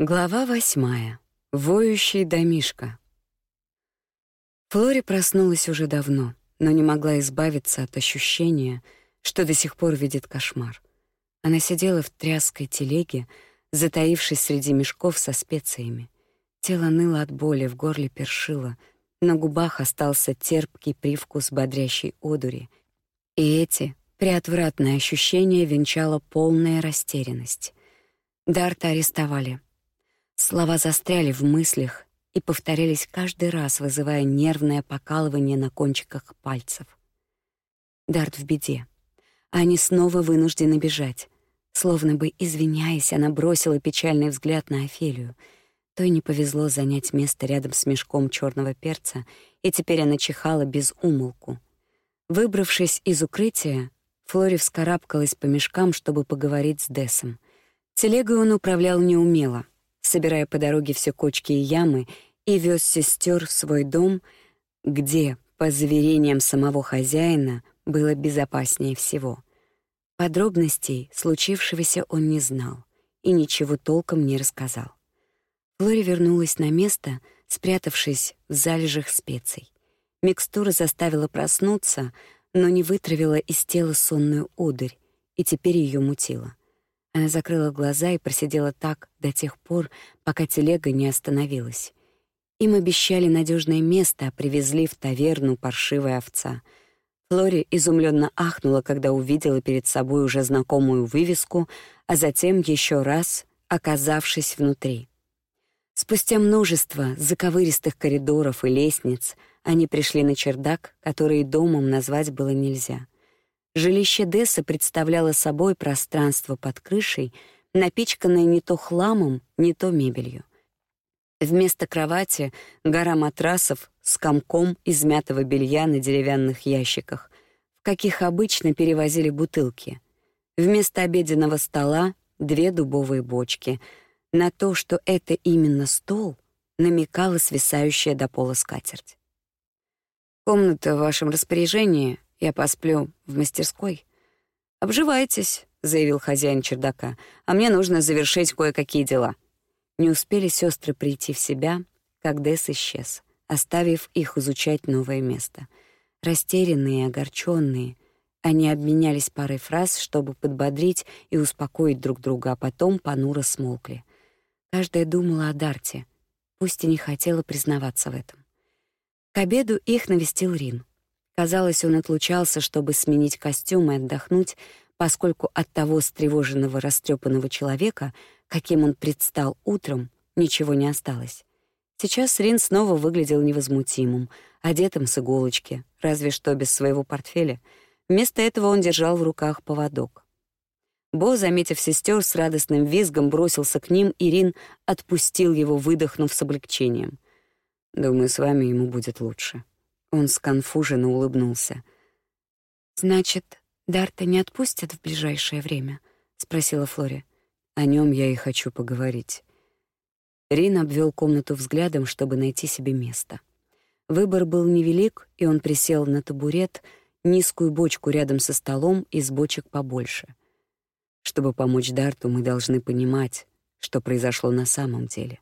Глава восьмая. Воющий домишка. Флори проснулась уже давно, но не могла избавиться от ощущения, что до сих пор видит кошмар. Она сидела в тряской телеге, затаившись среди мешков со специями. Тело ныло от боли, в горле першило, на губах остался терпкий привкус бодрящей одури. И эти приотвратные ощущения венчала полная растерянность. Дарта арестовали — Слова застряли в мыслях и повторялись каждый раз, вызывая нервное покалывание на кончиках пальцев. Дарт в беде. Они снова вынуждены бежать. Словно бы извиняясь, она бросила печальный взгляд на Офелию. Той не повезло занять место рядом с мешком черного перца, и теперь она чихала без умолку. Выбравшись из укрытия, Флори вскарабкалась по мешкам, чтобы поговорить с Десом. Телегой он управлял неумело — собирая по дороге все кочки и ямы, и вез сестер в свой дом, где, по заверениям самого хозяина, было безопаснее всего. Подробностей случившегося он не знал и ничего толком не рассказал. Флори вернулась на место, спрятавшись в залежах специй. Микстура заставила проснуться, но не вытравила из тела сонную одырь, и теперь ее мутило. Она закрыла глаза и просидела так до тех пор, пока телега не остановилась. Им обещали надежное место, а привезли в таверну паршивая овца. Флори изумленно ахнула, когда увидела перед собой уже знакомую вывеску, а затем еще раз оказавшись внутри. Спустя множество заковыристых коридоров и лестниц они пришли на чердак, который домом назвать было нельзя — Жилище Десса представляло собой пространство под крышей, напичканное не то хламом, не то мебелью. Вместо кровати — гора матрасов с комком измятого белья на деревянных ящиках, в каких обычно перевозили бутылки. Вместо обеденного стола — две дубовые бочки. На то, что это именно стол, намекала свисающая до пола скатерть. «Комната в вашем распоряжении», я посплю в мастерской. Обживайтесь, заявил хозяин чердака. А мне нужно завершить кое-какие дела. Не успели сестры прийти в себя, как Дэс исчез, оставив их изучать новое место. Растерянные и огорченные, они обменялись парой фраз, чтобы подбодрить и успокоить друг друга, а потом понуро смолкли. Каждая думала о Дарте, пусть и не хотела признаваться в этом. К обеду их навестил Рин. Казалось, он отлучался, чтобы сменить костюм и отдохнуть, поскольку от того встревоженного, растрепанного человека, каким он предстал утром, ничего не осталось. Сейчас Рин снова выглядел невозмутимым, одетым с иголочки, разве что без своего портфеля. Вместо этого он держал в руках поводок. Бо, заметив сестер, с радостным визгом бросился к ним, и Рин отпустил его, выдохнув с облегчением. «Думаю, с вами ему будет лучше». Он сконфуженно улыбнулся. «Значит, Дарта не отпустят в ближайшее время?» — спросила Флори. «О нем я и хочу поговорить». Рин обвел комнату взглядом, чтобы найти себе место. Выбор был невелик, и он присел на табурет, низкую бочку рядом со столом из бочек побольше. Чтобы помочь Дарту, мы должны понимать, что произошло на самом деле.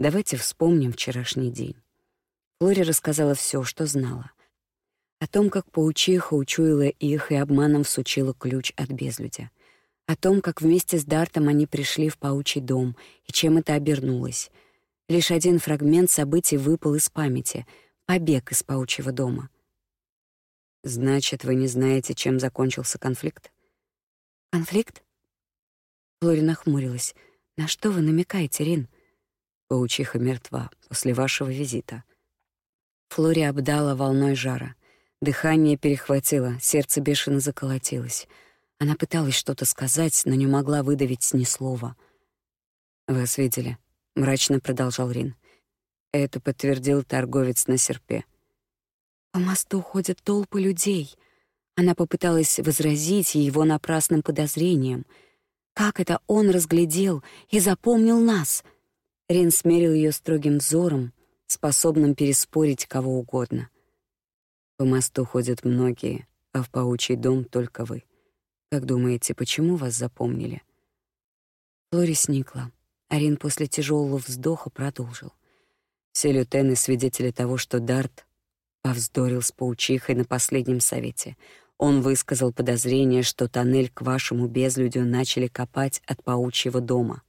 Давайте вспомним вчерашний день. Флори рассказала все, что знала. О том, как паучиха учуяла их и обманом всучила ключ от безлюдя. О том, как вместе с Дартом они пришли в паучий дом и чем это обернулось. Лишь один фрагмент событий выпал из памяти — побег из паучьего дома. «Значит, вы не знаете, чем закончился конфликт?» «Конфликт?» Флори нахмурилась. «На что вы намекаете, Рин?» «Паучиха мертва после вашего визита», Флори обдала волной жара. Дыхание перехватило, сердце бешено заколотилось. Она пыталась что-то сказать, но не могла выдавить ни слова. «Вас видели», — мрачно продолжал Рин. Это подтвердил торговец на серпе. «По мосту ходят толпы людей». Она попыталась возразить его напрасным подозрением. Как это он разглядел и запомнил нас? Рин смерил ее строгим взором, способным переспорить кого угодно. По мосту ходят многие, а в паучий дом только вы. Как думаете, почему вас запомнили? Флори сникла. Арин после тяжелого вздоха продолжил. Все лютены свидетели того, что Дарт повздорил с паучихой на последнем совете. Он высказал подозрение, что тоннель к вашему безлюдю начали копать от паучьего дома.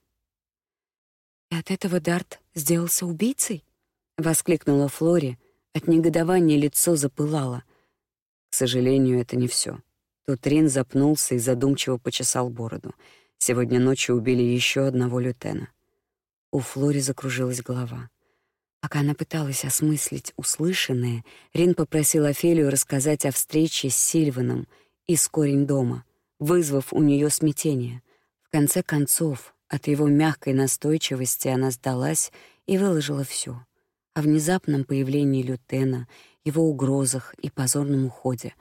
«И от этого Дарт сделался убийцей?» — воскликнула Флори. От негодования лицо запылало. К сожалению, это не все. Тут Рин запнулся и задумчиво почесал бороду. Сегодня ночью убили еще одного лютена. У Флори закружилась голова. Пока она пыталась осмыслить услышанное, Рин попросил Офелию рассказать о встрече с Сильваном из корень дома, вызвав у нее смятение. В конце концов, от его мягкой настойчивости она сдалась и выложила все: о внезапном появлении Лютена, его угрозах и позорном уходе,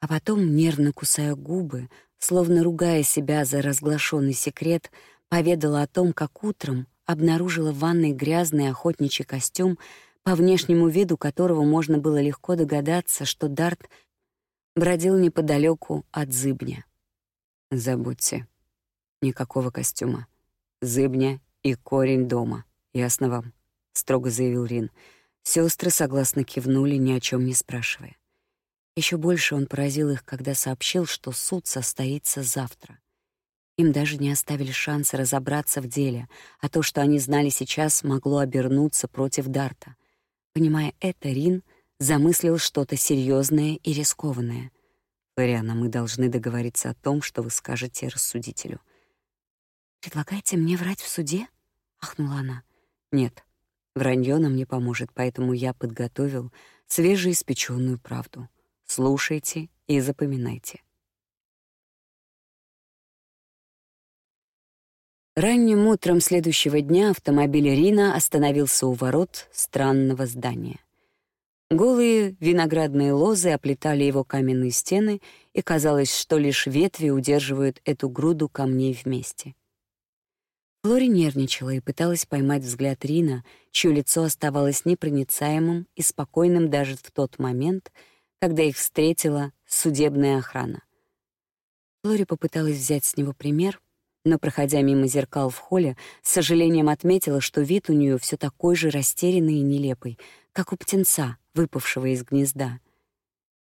а потом, нервно кусая губы, словно ругая себя за разглашенный секрет, поведала о том, как утром обнаружила в ванной грязный охотничий костюм, по внешнему виду которого можно было легко догадаться, что Дарт бродил неподалеку от зыбня. Забудьте. Никакого костюма зыбня и корень дома. Ясно вам?» — строго заявил Рин. Сестры согласно кивнули, ни о чем не спрашивая. Еще больше он поразил их, когда сообщил, что суд состоится завтра. Им даже не оставили шанса разобраться в деле, а то, что они знали сейчас, могло обернуться против Дарта. Понимая это, Рин замыслил что-то серьезное и рискованное. «Флориана, мы должны договориться о том, что вы скажете рассудителю. «Предлагаете мне врать в суде?» — ахнула она. «Нет, вранье нам не поможет, поэтому я подготовил свежеиспеченную правду. Слушайте и запоминайте». Ранним утром следующего дня автомобиль Рина остановился у ворот странного здания. Голые виноградные лозы оплетали его каменные стены, и казалось, что лишь ветви удерживают эту груду камней вместе. Флори нервничала и пыталась поймать взгляд Рина, чье лицо оставалось непроницаемым и спокойным даже в тот момент, когда их встретила судебная охрана. Флори попыталась взять с него пример, но, проходя мимо зеркал в холле, с сожалением отметила, что вид у нее все такой же растерянный и нелепый, как у птенца, выпавшего из гнезда.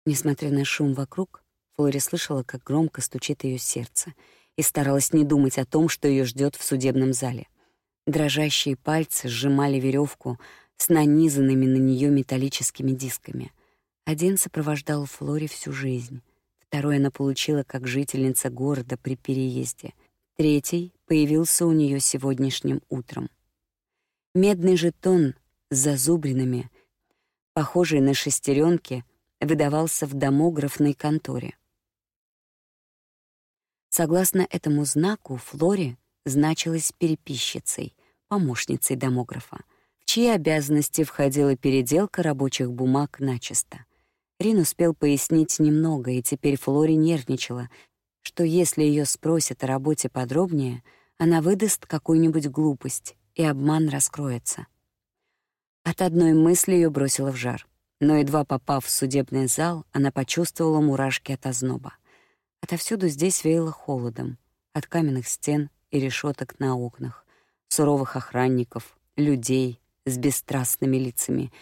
Несмотря на шум вокруг, Флори слышала, как громко стучит ее сердце — и старалась не думать о том, что ее ждет в судебном зале. Дрожащие пальцы сжимали веревку с нанизанными на нее металлическими дисками. Один сопровождал Флори всю жизнь, второй она получила как жительница города при переезде, третий появился у нее сегодняшним утром. Медный жетон с зазубринами, похожий на шестеренки, выдавался в домографной конторе. Согласно этому знаку, Флори значилась переписчицей, помощницей домографа, в чьи обязанности входила переделка рабочих бумаг начисто. Рин успел пояснить немного, и теперь Флори нервничала, что если ее спросят о работе подробнее, она выдаст какую-нибудь глупость, и обман раскроется. От одной мысли ее бросило в жар, но едва попав в судебный зал, она почувствовала мурашки от озноба. Отовсюду здесь веяло холодом, от каменных стен и решеток на окнах, суровых охранников, людей с бесстрастными лицами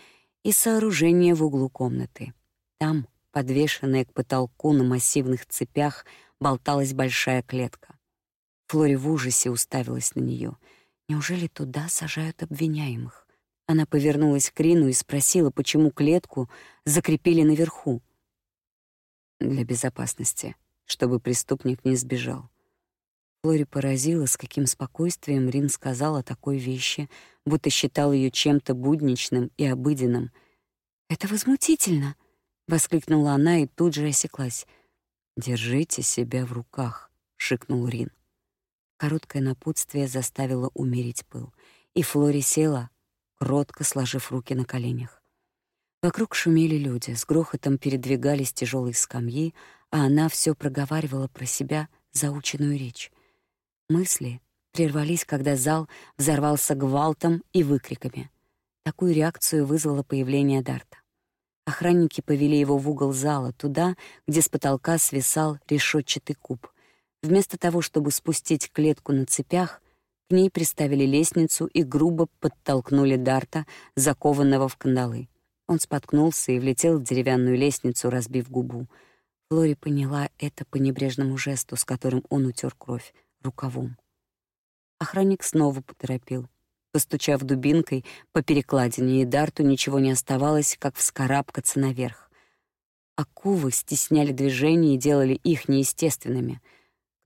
и сооружения в углу комнаты. Там, подвешенная к потолку на массивных цепях, болталась большая клетка. Флори в ужасе уставилась на нее. Неужели туда сажают обвиняемых? Она повернулась к Рину и спросила, почему клетку закрепили наверху. «Для безопасности», чтобы преступник не сбежал. Флори поразила, с каким спокойствием Рин сказал о такой вещи, будто считал ее чем-то будничным и обыденным. «Это возмутительно!» — воскликнула она и тут же осеклась. «Держите себя в руках», — шикнул Рин. Короткое напутствие заставило умереть пыл, и Флори села, кротко сложив руки на коленях. Вокруг шумели люди, с грохотом передвигались тяжелые скамьи, а она все проговаривала про себя заученную речь. Мысли прервались, когда зал взорвался гвалтом и выкриками. Такую реакцию вызвало появление Дарта. Охранники повели его в угол зала, туда, где с потолка свисал решетчатый куб. Вместо того, чтобы спустить клетку на цепях, К ней приставили лестницу и грубо подтолкнули Дарта, закованного в кандалы. Он споткнулся и влетел в деревянную лестницу, разбив губу. Флори поняла это по небрежному жесту, с которым он утер кровь рукавом. Охранник снова поторопил. Постучав дубинкой по перекладине, и Дарту ничего не оставалось, как вскарабкаться наверх. Акувы стесняли движения и делали их неестественными.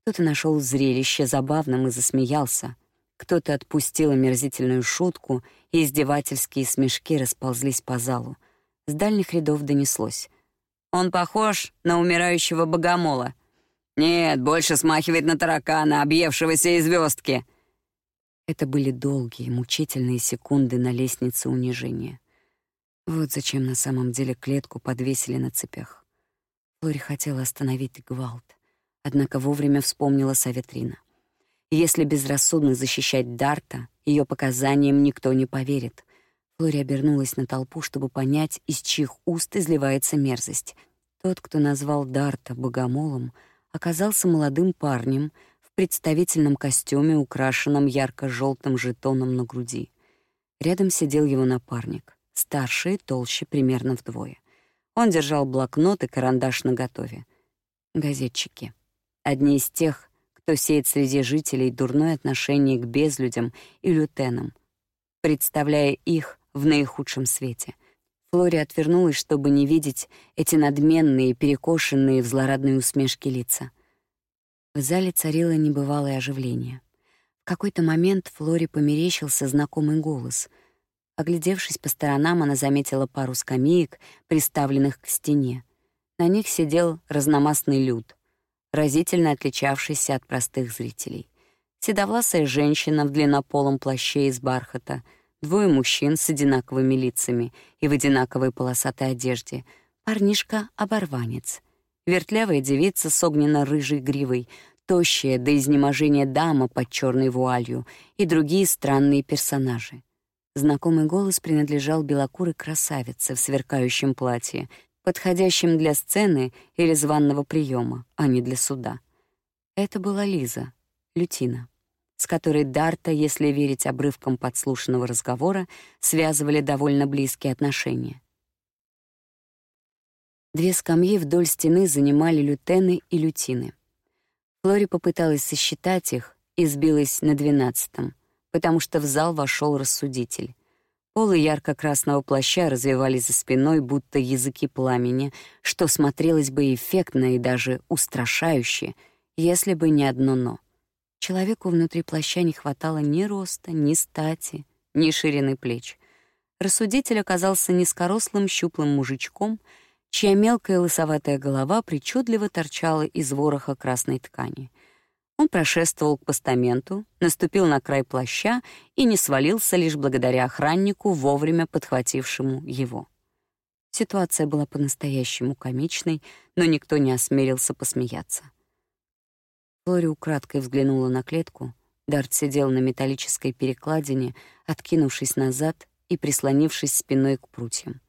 Кто-то нашел зрелище забавным и засмеялся. Кто-то отпустил омерзительную шутку, и издевательские смешки расползлись по залу. С дальних рядов донеслось. «Он похож на умирающего богомола». «Нет, больше смахивает на таракана, объевшегося из звездки. Это были долгие, мучительные секунды на лестнице унижения. Вот зачем на самом деле клетку подвесили на цепях. Флори хотела остановить гвалт, однако вовремя вспомнила совет Рина. Если безрассудно защищать Дарта, ее показаниям никто не поверит. Флори обернулась на толпу, чтобы понять, из чьих уст изливается мерзость. Тот, кто назвал Дарта богомолом, оказался молодым парнем — в представительном костюме, украшенном ярко желтым жетоном на груди. Рядом сидел его напарник, старше и толще примерно вдвое. Он держал блокнот и карандаш наготове. Газетчики. Одни из тех, кто сеет среди жителей дурное отношение к безлюдям и лютенам, представляя их в наихудшем свете. Флори отвернулась, чтобы не видеть эти надменные, перекошенные в злорадной усмешке лица — в зале царило небывалое оживление. В какой-то момент Флоре померещился знакомый голос. Оглядевшись по сторонам, она заметила пару скамеек, приставленных к стене. На них сидел разномастный люд, разительно отличавшийся от простых зрителей. Седовласая женщина в длиннополом плаще из бархата, двое мужчин с одинаковыми лицами и в одинаковой полосатой одежде, парнишка-оборванец — вертлявая девица с огненно-рыжей гривой, тощая до изнеможения дама под черной вуалью и другие странные персонажи. Знакомый голос принадлежал белокурой красавице в сверкающем платье, подходящем для сцены или званного приема, а не для суда. Это была Лиза, Лютина, с которой Дарта, если верить обрывкам подслушанного разговора, связывали довольно близкие отношения. Две скамьи вдоль стены занимали лютены и лютины. Флори попыталась сосчитать их и сбилась на двенадцатом, потому что в зал вошел рассудитель. Полы ярко-красного плаща развивались за спиной, будто языки пламени, что смотрелось бы эффектно и даже устрашающе, если бы не одно «но». Человеку внутри плаща не хватало ни роста, ни стати, ни ширины плеч. Рассудитель оказался низкорослым щуплым мужичком — чья мелкая лысоватая голова причудливо торчала из вороха красной ткани. Он прошествовал к постаменту, наступил на край плаща и не свалился лишь благодаря охраннику, вовремя подхватившему его. Ситуация была по-настоящему комичной, но никто не осмелился посмеяться. Флори украдкой взглянула на клетку. Дарт сидел на металлической перекладине, откинувшись назад и прислонившись спиной к прутьям.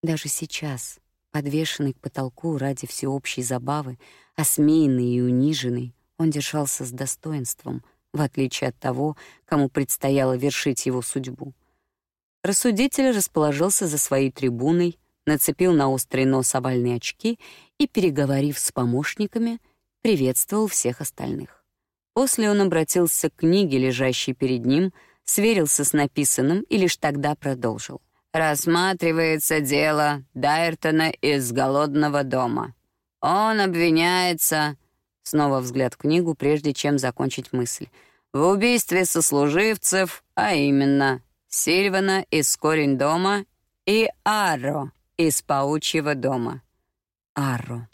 Даже сейчас, Подвешенный к потолку ради всеобщей забавы, осмеянный и униженный, он держался с достоинством, в отличие от того, кому предстояло вершить его судьбу. Рассудитель расположился за своей трибуной, нацепил на острый нос овальные очки и, переговорив с помощниками, приветствовал всех остальных. После он обратился к книге, лежащей перед ним, сверился с написанным и лишь тогда продолжил. Рассматривается дело Дайртона из голодного дома. Он обвиняется... Снова взгляд в книгу, прежде чем закончить мысль. В убийстве сослуживцев, а именно Сильвана из Корень дома и Арро из Паучьего дома. Арро.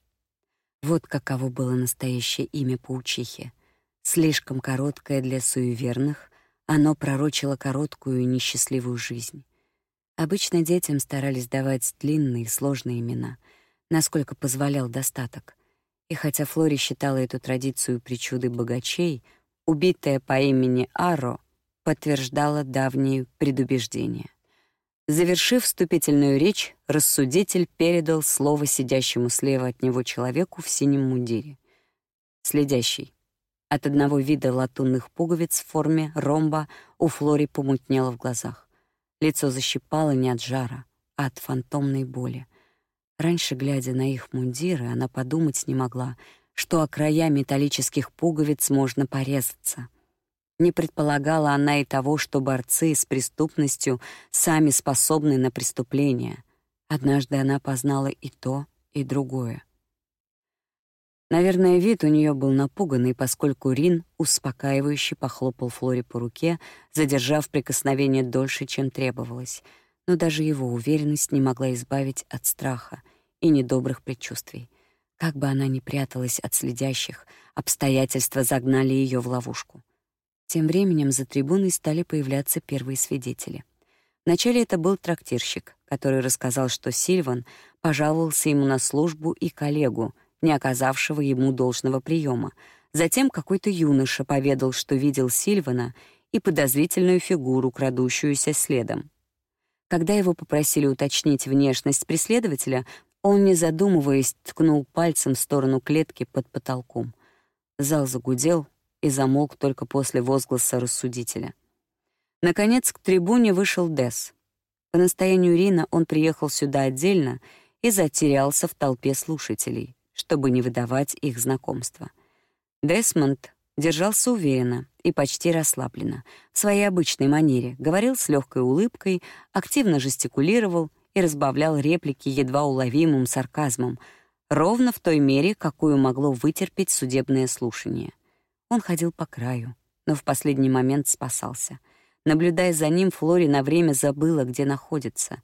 Вот каково было настоящее имя паучихи. Слишком короткое для суеверных, оно пророчило короткую и несчастливую жизнь. Обычно детям старались давать длинные, сложные имена, насколько позволял достаток. И хотя Флори считала эту традицию причудой богачей, убитая по имени Аро подтверждала давние предубеждения. Завершив вступительную речь, рассудитель передал слово сидящему слева от него человеку в синем мундире. Следящий. От одного вида латунных пуговиц в форме ромба у Флори помутнело в глазах. Лицо защипало не от жара, а от фантомной боли. Раньше, глядя на их мундиры, она подумать не могла, что о края металлических пуговиц можно порезаться. Не предполагала она и того, что борцы с преступностью сами способны на преступления. Однажды она познала и то, и другое. Наверное, вид у нее был напуганный, поскольку Рин успокаивающе похлопал Флоре по руке, задержав прикосновение дольше, чем требовалось. Но даже его уверенность не могла избавить от страха и недобрых предчувствий. Как бы она ни пряталась от следящих, обстоятельства загнали ее в ловушку. Тем временем за трибуной стали появляться первые свидетели. Вначале это был трактирщик, который рассказал, что Сильван пожаловался ему на службу и коллегу, не оказавшего ему должного приема. Затем какой-то юноша поведал, что видел Сильвана и подозрительную фигуру, крадущуюся следом. Когда его попросили уточнить внешность преследователя, он, не задумываясь, ткнул пальцем в сторону клетки под потолком. Зал загудел, и замолк только после возгласа рассудителя. Наконец к трибуне вышел Дес. По настоянию Рина он приехал сюда отдельно и затерялся в толпе слушателей, чтобы не выдавать их знакомства. Десмонд держался уверенно и почти расслабленно, в своей обычной манере, говорил с легкой улыбкой, активно жестикулировал и разбавлял реплики едва уловимым сарказмом, ровно в той мере, какую могло вытерпеть судебное слушание — он ходил по краю, но в последний момент спасался. Наблюдая за ним, Флори на время забыла, где находится.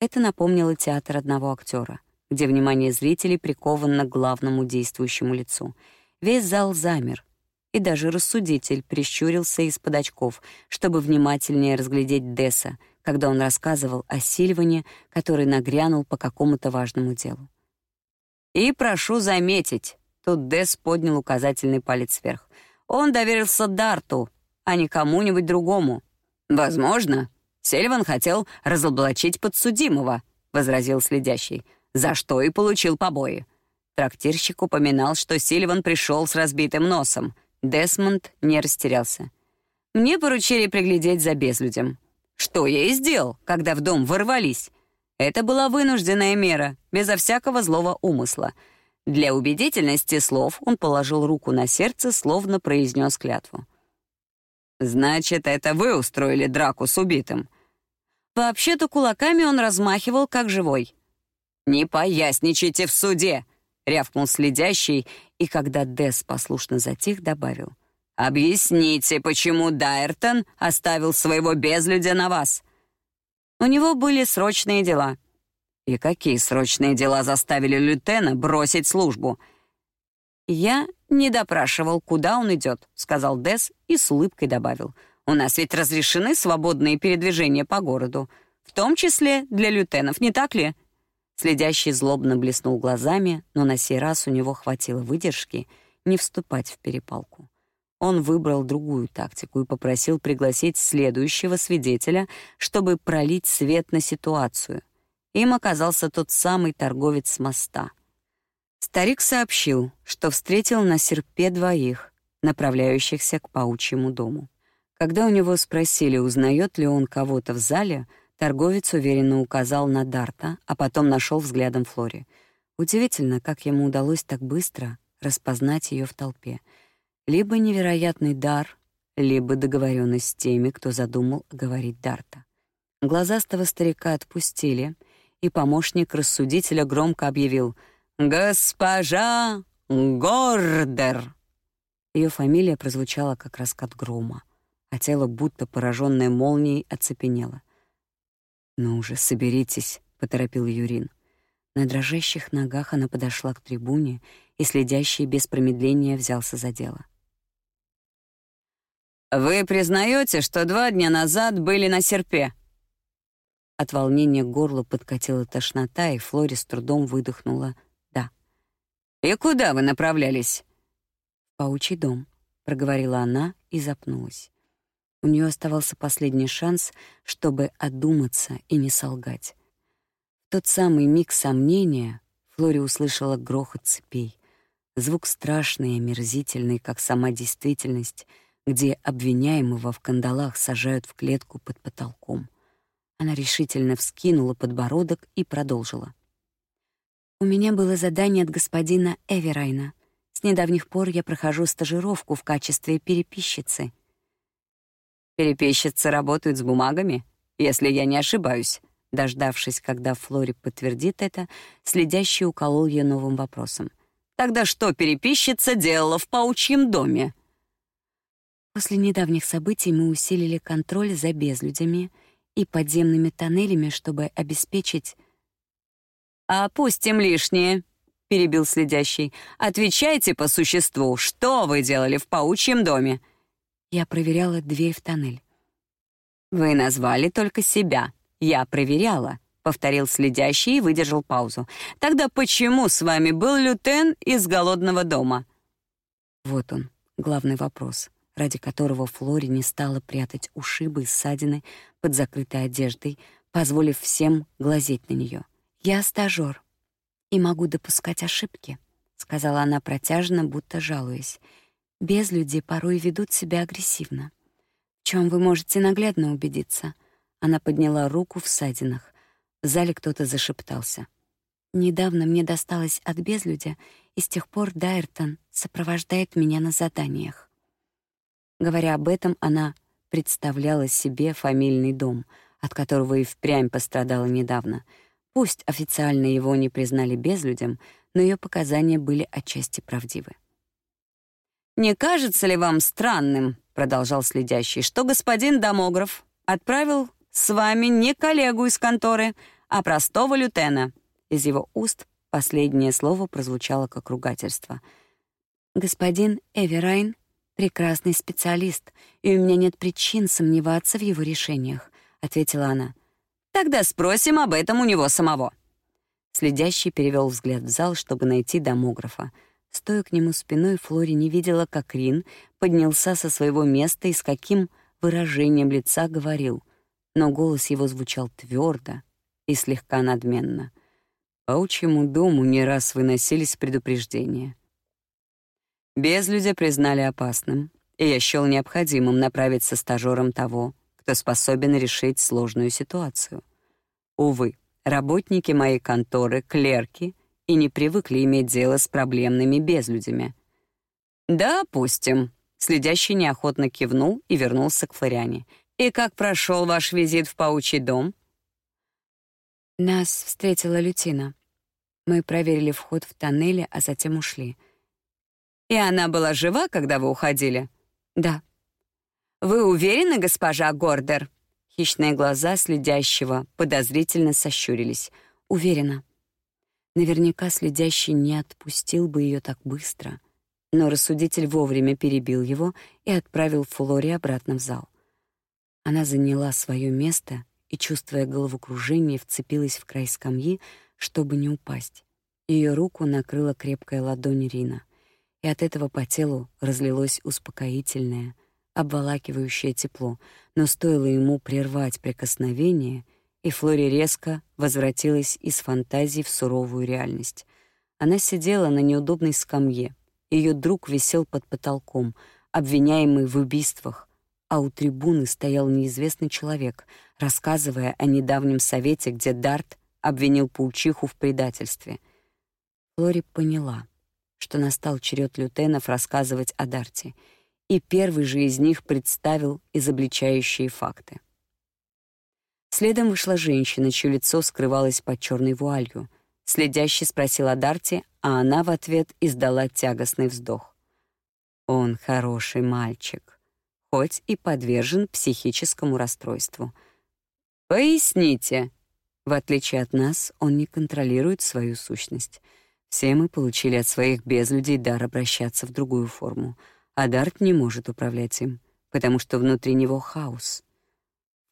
Это напомнило театр одного актера, где внимание зрителей приковано к главному действующему лицу. Весь зал замер, и даже рассудитель прищурился из-под очков, чтобы внимательнее разглядеть Десса, когда он рассказывал о Сильване, который нагрянул по какому-то важному делу. «И прошу заметить, Тут Дес поднял указательный палец вверх. Он доверился Дарту, а не кому-нибудь другому. Возможно, Сильван хотел разоблачить подсудимого, возразил следящий, за что и получил побои. Трактирщик упоминал, что Сильван пришел с разбитым носом. Десмонд не растерялся. Мне поручили приглядеть за безлюдем. Что я и сделал, когда в дом ворвались. Это была вынужденная мера, безо всякого злого умысла — для убедительности слов он положил руку на сердце, словно произнес клятву. «Значит, это вы устроили драку с убитым?» Вообще-то кулаками он размахивал, как живой. «Не поясничайте в суде!» — рявкнул следящий, и когда Дес послушно затих, добавил. «Объясните, почему Дайртон оставил своего безлюдя на вас?» У него были срочные дела. И какие срочные дела заставили Лютена бросить службу? Я не допрашивал, куда он идет, сказал Дес и с улыбкой добавил. У нас ведь разрешены свободные передвижения по городу, в том числе для лютенов, не так ли? Следящий злобно блеснул глазами, но на сей раз у него хватило выдержки не вступать в перепалку. Он выбрал другую тактику и попросил пригласить следующего свидетеля, чтобы пролить свет на ситуацию — им оказался тот самый торговец с моста. Старик сообщил, что встретил на серпе двоих, направляющихся к паучьему дому. Когда у него спросили, узнает ли он кого-то в зале, торговец уверенно указал на Дарта, а потом нашел взглядом Флори. Удивительно, как ему удалось так быстро распознать ее в толпе. Либо невероятный дар, либо договоренность с теми, кто задумал говорить Дарта. Глазастого старика отпустили, и помощник рассудителя громко объявил «Госпожа Гордер!». Ее фамилия прозвучала как раскат грома, а тело, будто пораженное молнией, оцепенело. «Ну уже, соберитесь», — поторопил Юрин. На дрожащих ногах она подошла к трибуне, и следящий без промедления взялся за дело. «Вы признаете, что два дня назад были на серпе?» От волнения к горлу подкатила тошнота, и Флори с трудом выдохнула «да». «И куда вы направлялись?» «В паучий дом», — проговорила она и запнулась. У нее оставался последний шанс, чтобы одуматься и не солгать. В тот самый миг сомнения Флори услышала грохот цепей. Звук страшный и омерзительный, как сама действительность, где обвиняемого в кандалах сажают в клетку под потолком. Она решительно вскинула подбородок и продолжила. «У меня было задание от господина Эверайна. С недавних пор я прохожу стажировку в качестве переписчицы». «Переписчицы работают с бумагами, если я не ошибаюсь», Дождавшись, когда Флори подтвердит это, следящий уколол ее новым вопросом. «Тогда что переписчица делала в паучьем доме?» После недавних событий мы усилили контроль за безлюдями и подземными тоннелями, чтобы обеспечить... «Опустим лишнее», — перебил следящий. «Отвечайте по существу, что вы делали в паучьем доме?» Я проверяла дверь в тоннель. «Вы назвали только себя», «Я проверяла», — повторил следящий и выдержал паузу. «Тогда почему с вами был лютен из голодного дома?» Вот он, главный вопрос, ради которого Флори не стала прятать ушибы и ссадины под закрытой одеждой, позволив всем глазеть на нее. «Я стажёр и могу допускать ошибки», — сказала она протяжно, будто жалуясь. «Без людей порой ведут себя агрессивно. В чем вы можете наглядно убедиться — она подняла руку в ссадинах. В зале кто-то зашептался. Недавно мне досталось от безлюдя, и с тех пор Дайртон сопровождает меня на заданиях. Говоря об этом, она представляла себе фамильный дом, от которого и впрямь пострадала недавно. Пусть официально его не признали безлюдем, но ее показания были отчасти правдивы. «Не кажется ли вам странным, — продолжал следящий, — что господин домограф отправил с вами не коллегу из конторы, а простого лютена». Из его уст последнее слово прозвучало как ругательство. «Господин Эверайн — прекрасный специалист, и у меня нет причин сомневаться в его решениях», — ответила она. «Тогда спросим об этом у него самого». Следящий перевел взгляд в зал, чтобы найти домографа. Стоя к нему спиной, Флори не видела, как Рин поднялся со своего места и с каким выражением лица говорил — но голос его звучал твердо и слегка надменно. Паучьему дому не раз выносились предупреждения. Безлюдя признали опасным, и я счёл необходимым направить со стажёром того, кто способен решить сложную ситуацию. Увы, работники моей конторы — клерки и не привыкли иметь дело с проблемными безлюдями. «Допустим», — следящий неохотно кивнул и вернулся к Флориане — «И как прошел ваш визит в паучий дом?» Нас встретила Лютина. Мы проверили вход в тоннели, а затем ушли. «И она была жива, когда вы уходили?» «Да». «Вы уверены, госпожа Гордер?» Хищные глаза следящего подозрительно сощурились. «Уверена». Наверняка следящий не отпустил бы ее так быстро, но рассудитель вовремя перебил его и отправил Флори обратно в зал. Она заняла свое место и, чувствуя головокружение, вцепилась в край скамьи, чтобы не упасть. Ее руку накрыла крепкая ладонь Рина, и от этого по телу разлилось успокоительное, обволакивающее тепло, но стоило ему прервать прикосновение, и Флори резко возвратилась из фантазии в суровую реальность. Она сидела на неудобной скамье. Ее друг висел под потолком, обвиняемый в убийствах, а у трибуны стоял неизвестный человек, рассказывая о недавнем совете, где Дарт обвинил паучиху в предательстве. Флори поняла, что настал черед лютенов рассказывать о Дарте, и первый же из них представил изобличающие факты. Следом вышла женщина, чье лицо скрывалось под черной вуалью. Следящий спросил о Дарте, а она в ответ издала тягостный вздох. «Он хороший мальчик», хоть и подвержен психическому расстройству. Поясните. В отличие от нас, он не контролирует свою сущность. Все мы получили от своих безлюдей дар обращаться в другую форму, а Дарт не может управлять им, потому что внутри него хаос.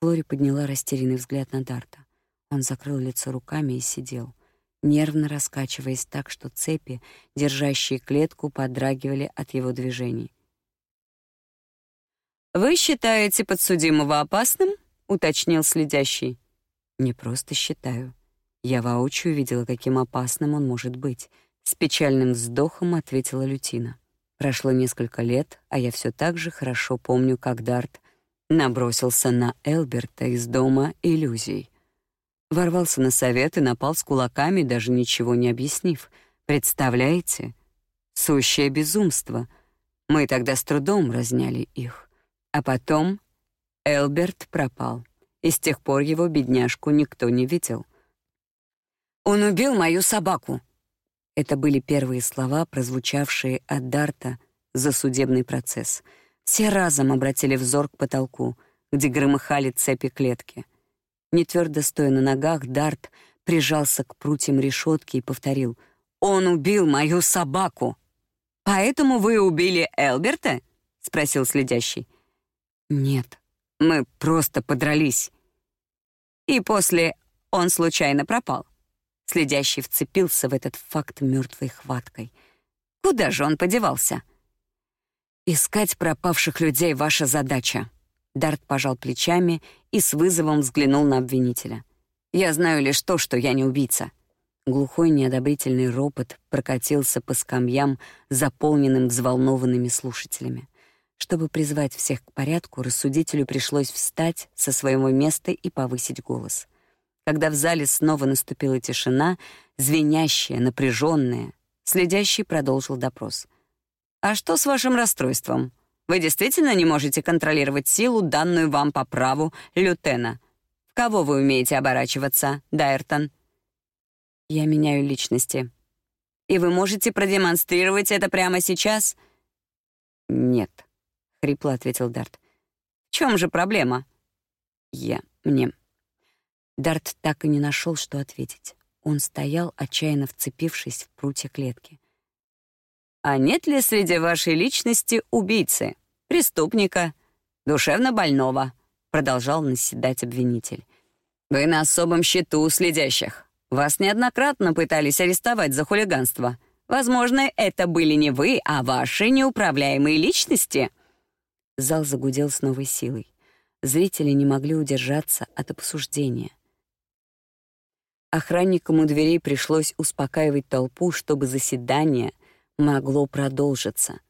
Флори подняла растерянный взгляд на Дарта. Он закрыл лицо руками и сидел, нервно раскачиваясь так, что цепи, держащие клетку, подрагивали от его движений. «Вы считаете подсудимого опасным?» — уточнил следящий. «Не просто считаю. Я воочию видела, каким опасным он может быть. С печальным вздохом ответила Лютина. Прошло несколько лет, а я все так же хорошо помню, как Дарт набросился на Элберта из дома иллюзий. Ворвался на совет и напал с кулаками, даже ничего не объяснив. Представляете? Сущее безумство. Мы тогда с трудом разняли их. А потом Элберт пропал, и с тех пор его бедняжку никто не видел. «Он убил мою собаку!» Это были первые слова, прозвучавшие от Дарта за судебный процесс. Все разом обратили взор к потолку, где громыхали цепи клетки. Не твердо стоя на ногах, Дарт прижался к прутьям решетки и повторил «Он убил мою собаку!» «Поэтому вы убили Элберта?» — спросил следящий. «Нет, мы просто подрались». И после он случайно пропал. Следящий вцепился в этот факт мертвой хваткой. Куда же он подевался? Искать пропавших людей ваша задача. Дарт пожал плечами и с вызовом взглянул на обвинителя. Я знаю лишь то, что я не убийца. Глухой неодобрительный ропот прокатился по скамьям, заполненным взволнованными слушателями. Чтобы призвать всех к порядку, рассудителю пришлось встать со своего места и повысить голос. Когда в зале снова наступила тишина, звенящая, напряженная, следящий продолжил допрос. «А что с вашим расстройством? Вы действительно не можете контролировать силу, данную вам по праву лютена? В кого вы умеете оборачиваться, Дайртон?» «Я меняю личности». «И вы можете продемонстрировать это прямо сейчас?» «Нет», — хрипло ответил Дарт. «В чем же проблема?» «Я... мне...» Дарт так и не нашел, что ответить. Он стоял, отчаянно вцепившись в прутья клетки. «А нет ли среди вашей личности убийцы, преступника, душевно больного?» продолжал наседать обвинитель. «Вы на особом счету у следящих. Вас неоднократно пытались арестовать за хулиганство. Возможно, это были не вы, а ваши неуправляемые личности». Зал загудел с новой силой. Зрители не могли удержаться от обсуждения. Охранникам у дверей пришлось успокаивать толпу, чтобы заседание могло продолжиться.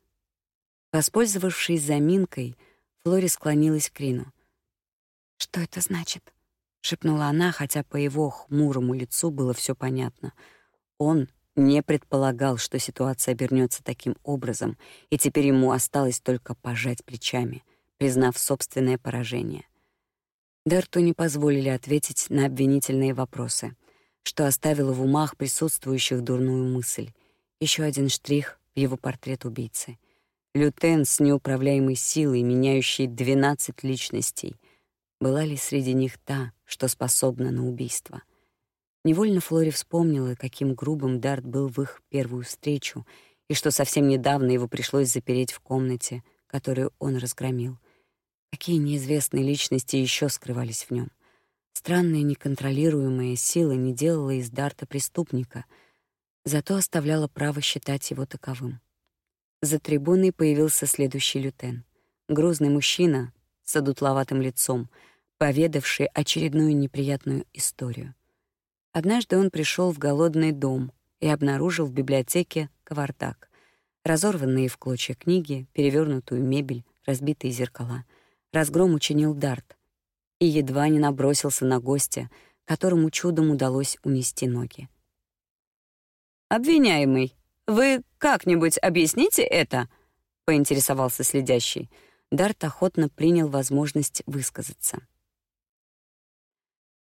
Воспользовавшись заминкой, Флори склонилась к Рину. «Что это значит?» — шепнула она, хотя по его хмурому лицу было все понятно. Он не предполагал, что ситуация обернется таким образом, и теперь ему осталось только пожать плечами, признав собственное поражение. Дерту не позволили ответить на обвинительные вопросы — что оставило в умах присутствующих дурную мысль. Еще один штрих в его портрет убийцы. Лютен с неуправляемой силой, меняющий двенадцать личностей. Была ли среди них та, что способна на убийство? Невольно Флори вспомнила, каким грубым Дарт был в их первую встречу, и что совсем недавно его пришлось запереть в комнате, которую он разгромил. Какие неизвестные личности еще скрывались в нем? Странная неконтролируемая сила не делала из Дарта преступника, зато оставляла право считать его таковым. За трибуной появился следующий лютен. Грозный мужчина с одутловатым лицом, поведавший очередную неприятную историю. Однажды он пришел в голодный дом и обнаружил в библиотеке кавардак. Разорванные в клочья книги, перевернутую мебель, разбитые зеркала. Разгром учинил Дарт — и едва не набросился на гостя, которому чудом удалось унести ноги. «Обвиняемый, вы как-нибудь объясните это?» — поинтересовался следящий. Дарт охотно принял возможность высказаться.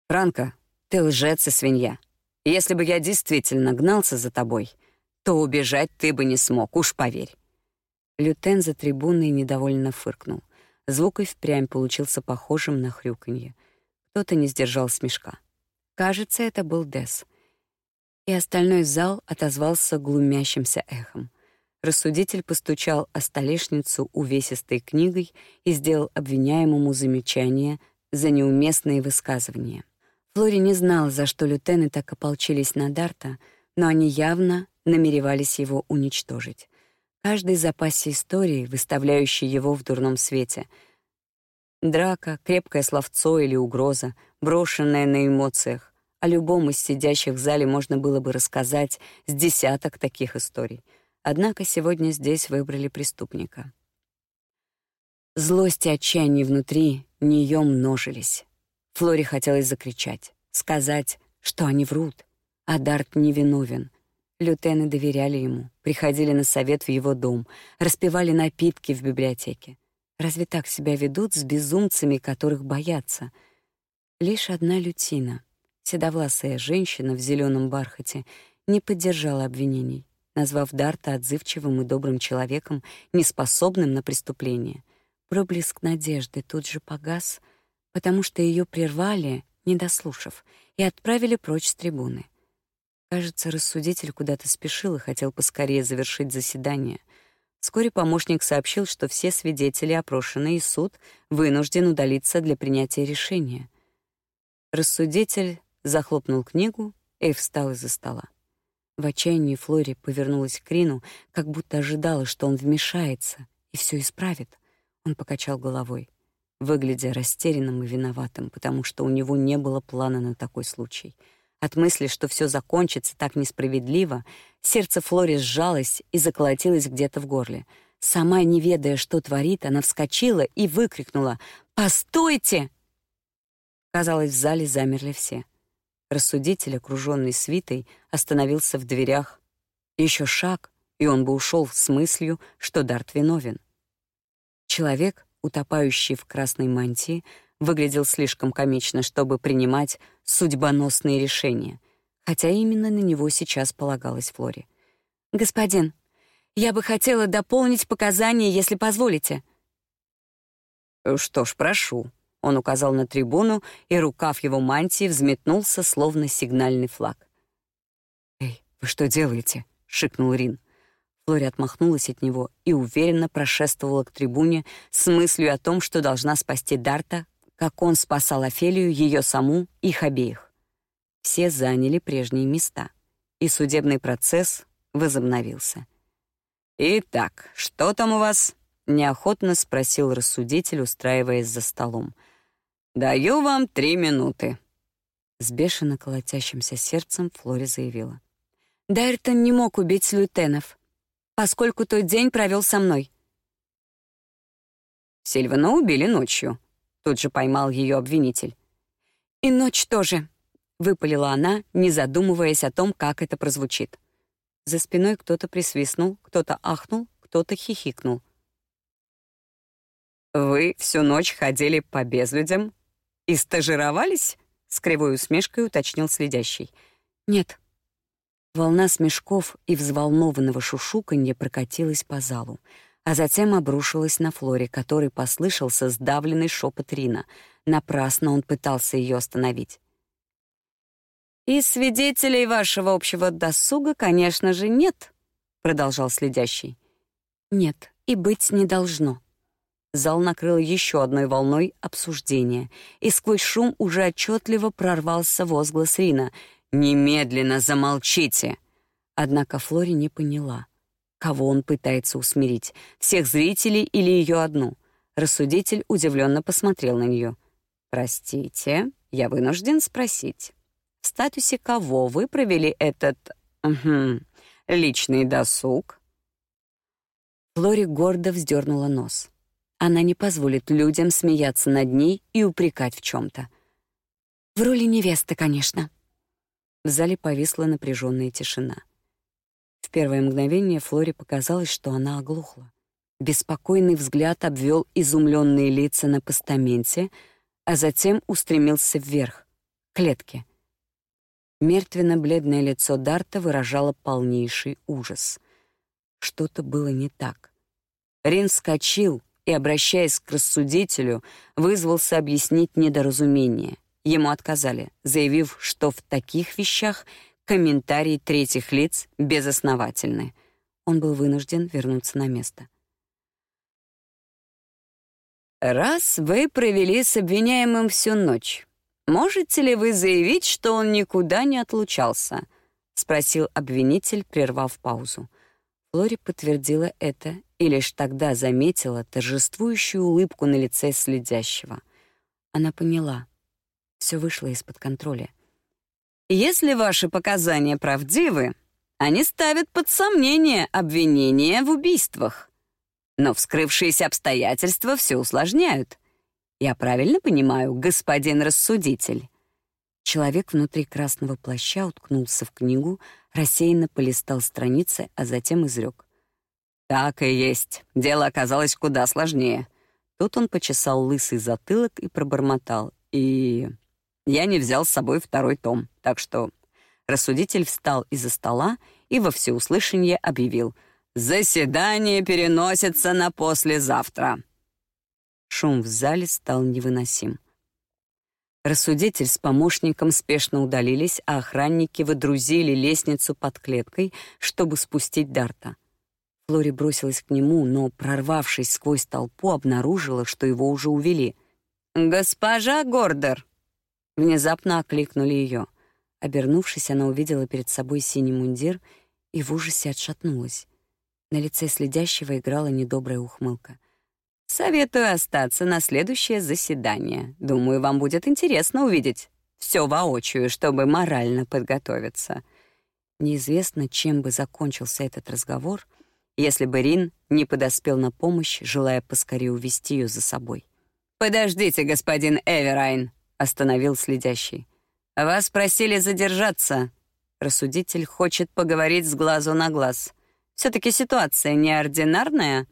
«Франко, ты лжец и свинья. Если бы я действительно гнался за тобой, то убежать ты бы не смог, уж поверь». Лютен за трибуной недовольно фыркнул. Звук и впрямь получился похожим на хрюканье. Кто-то не сдержал смешка. Кажется, это был Дес. И остальной зал отозвался глумящимся эхом. Рассудитель постучал о столешницу увесистой книгой и сделал обвиняемому замечание за неуместные высказывания. Флори не знал, за что лютены так ополчились на Дарта, но они явно намеревались его уничтожить каждой запасе истории, выставляющей его в дурном свете. Драка, крепкое словцо или угроза, брошенная на эмоциях, О любом из сидящих в зале можно было бы рассказать с десяток таких историй. Однако сегодня здесь выбрали преступника. Злость и отчаяние внутри нее множились. Флоре хотелось закричать, сказать, что они врут, а Дарт невиновен. Лютены доверяли ему, приходили на совет в его дом, распивали напитки в библиотеке. Разве так себя ведут с безумцами, которых боятся? Лишь одна лютина, седовласая женщина в зеленом бархате, не поддержала обвинений, назвав Дарта отзывчивым и добрым человеком, неспособным на преступление. Проблеск надежды тут же погас, потому что ее прервали, не дослушав, и отправили прочь с трибуны. Кажется, рассудитель куда-то спешил и хотел поскорее завершить заседание. Вскоре помощник сообщил, что все свидетели опрошены, и суд вынужден удалиться для принятия решения. Рассудитель захлопнул книгу и встал из-за стола. В отчаянии Флори повернулась к Рину, как будто ожидала, что он вмешается и все исправит. Он покачал головой, выглядя растерянным и виноватым, потому что у него не было плана на такой случай. От мысли, что все закончится так несправедливо, сердце Флори сжалось и заколотилось где-то в горле. Сама не ведая, что творит, она вскочила и выкрикнула «Постойте!». Казалось, в зале замерли все. Рассудитель, окруженный свитой, остановился в дверях. Еще шаг, и он бы ушел с мыслью, что Дарт виновен. Человек, утопающий в красной мантии, выглядел слишком комично, чтобы принимать судьбоносные решения, хотя именно на него сейчас полагалось Флоре. «Господин, я бы хотела дополнить показания, если позволите». «Что ж, прошу». Он указал на трибуну, и рукав его мантии взметнулся, словно сигнальный флаг. «Эй, вы что делаете?» — шикнул Рин. Флори отмахнулась от него и уверенно прошествовала к трибуне с мыслью о том, что должна спасти Дарта, как он спасал Офелию, ее саму, их обеих. Все заняли прежние места, и судебный процесс возобновился. «Итак, что там у вас?» — неохотно спросил рассудитель, устраиваясь за столом. «Даю вам три минуты». С бешено колотящимся сердцем Флори заявила. «Дайртон не мог убить Лютенов поскольку тот день провел со мной. Сильвана убили ночью. Тут же поймал ее обвинитель. И ночь тоже, выпалила она, не задумываясь о том, как это прозвучит. За спиной кто-то присвистнул, кто-то ахнул, кто-то хихикнул. Вы всю ночь ходили по безлюдям и стажировались? С кривой усмешкой уточнил следящий. Нет, Волна смешков и взволнованного шушуканья прокатилась по залу, а затем обрушилась на Флоре, который послышался сдавленный шепот Рина. Напрасно он пытался ее остановить. «Из свидетелей вашего общего досуга, конечно же, нет», — продолжал следящий. «Нет, и быть не должно». Зал накрыл еще одной волной обсуждения, и сквозь шум уже отчетливо прорвался возглас Рина — «Немедленно замолчите!» Однако Флори не поняла, кого он пытается усмирить, всех зрителей или ее одну. Рассудитель удивленно посмотрел на нее. «Простите, я вынужден спросить, в статусе кого вы провели этот... Угу, личный досуг?» Флори гордо вздернула нос. Она не позволит людям смеяться над ней и упрекать в чем то В роли невесты, конечно. В зале повисла напряженная тишина. В первое мгновение Флоре показалось, что она оглохла. Беспокойный взгляд обвел изумленные лица на постаменте, а затем устремился вверх, к клетке. Мертвенно-бледное лицо Дарта выражало полнейший ужас. Что-то было не так. Рин вскочил и, обращаясь к рассудителю, вызвался объяснить недоразумение — Ему отказали, заявив, что в таких вещах комментарии третьих лиц безосновательны. Он был вынужден вернуться на место. «Раз вы провели с обвиняемым всю ночь, можете ли вы заявить, что он никуда не отлучался?» — спросил обвинитель, прервав паузу. Флори подтвердила это и лишь тогда заметила торжествующую улыбку на лице следящего. Она поняла — все вышло из-под контроля. Если ваши показания правдивы, они ставят под сомнение обвинения в убийствах. Но вскрывшиеся обстоятельства все усложняют. Я правильно понимаю, господин рассудитель? Человек внутри красного плаща уткнулся в книгу, рассеянно полистал страницы, а затем изрек. «Так и есть. Дело оказалось куда сложнее». Тут он почесал лысый затылок и пробормотал. «И я не взял с собой второй том, так что...» Рассудитель встал из-за стола и во всеуслышание объявил. «Заседание переносится на послезавтра». Шум в зале стал невыносим. Рассудитель с помощником спешно удалились, а охранники выдрузили лестницу под клеткой, чтобы спустить Дарта. Флори бросилась к нему, но, прорвавшись сквозь толпу, обнаружила, что его уже увели. «Госпожа Гордер!» Внезапно окликнули ее. Обернувшись, она увидела перед собой синий мундир и в ужасе отшатнулась. На лице следящего играла недобрая ухмылка. Советую остаться на следующее заседание. Думаю, вам будет интересно увидеть все воочию, чтобы морально подготовиться. Неизвестно, чем бы закончился этот разговор, если бы Рин не подоспел на помощь, желая поскорее увести ее за собой. «Подождите, господин Эверайн», — остановил следящий. «Вас просили задержаться. Рассудитель хочет поговорить с глазу на глаз. все таки ситуация неординарная».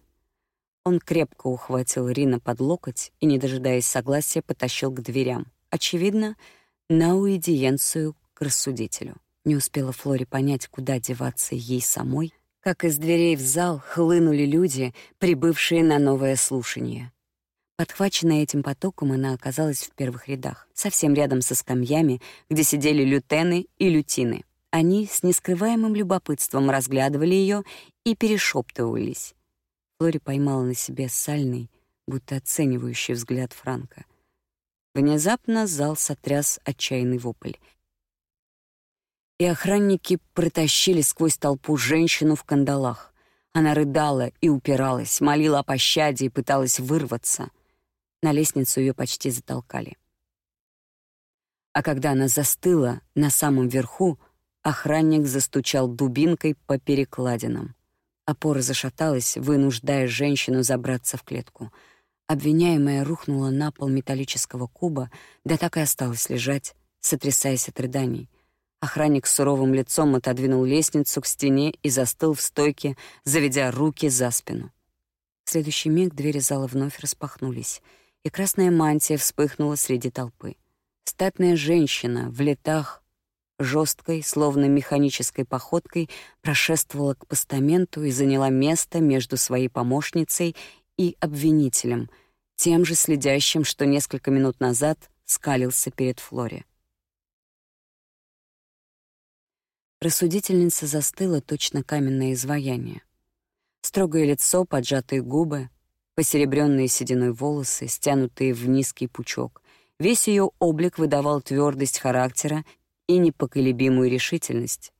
Он крепко ухватил Рина под локоть и, не дожидаясь согласия, потащил к дверям. Очевидно, на уидиенцию к рассудителю. Не успела Флори понять, куда деваться ей самой, как из дверей в зал хлынули люди, прибывшие на новое слушание. Подхваченная этим потоком, она оказалась в первых рядах, совсем рядом со скамьями, где сидели лютены и лютины. Они с нескрываемым любопытством разглядывали ее и перешептывались. Флори поймала на себе сальный, будто оценивающий взгляд Франка. Внезапно зал сотряс отчаянный вопль. И охранники протащили сквозь толпу женщину в кандалах. Она рыдала и упиралась, молила о пощаде и пыталась вырваться. На лестницу ее почти затолкали. А когда она застыла на самом верху, охранник застучал дубинкой по перекладинам. Опора зашаталась, вынуждая женщину забраться в клетку. Обвиняемая рухнула на пол металлического куба, да так и осталась лежать, сотрясаясь от рыданий. Охранник с суровым лицом отодвинул лестницу к стене и застыл в стойке, заведя руки за спину. В следующий миг двери зала вновь распахнулись, и красная мантия вспыхнула среди толпы. Статная женщина в летах жесткой, словно механической походкой прошествовала к постаменту и заняла место между своей помощницей и обвинителем, тем же следящим, что несколько минут назад скалился перед Флори. Рассудительница застыла точно каменное изваяние. Строгое лицо, поджатые губы, посеребренные сединой волосы, стянутые в низкий пучок. Весь ее облик выдавал твердость характера и непоколебимую решительность.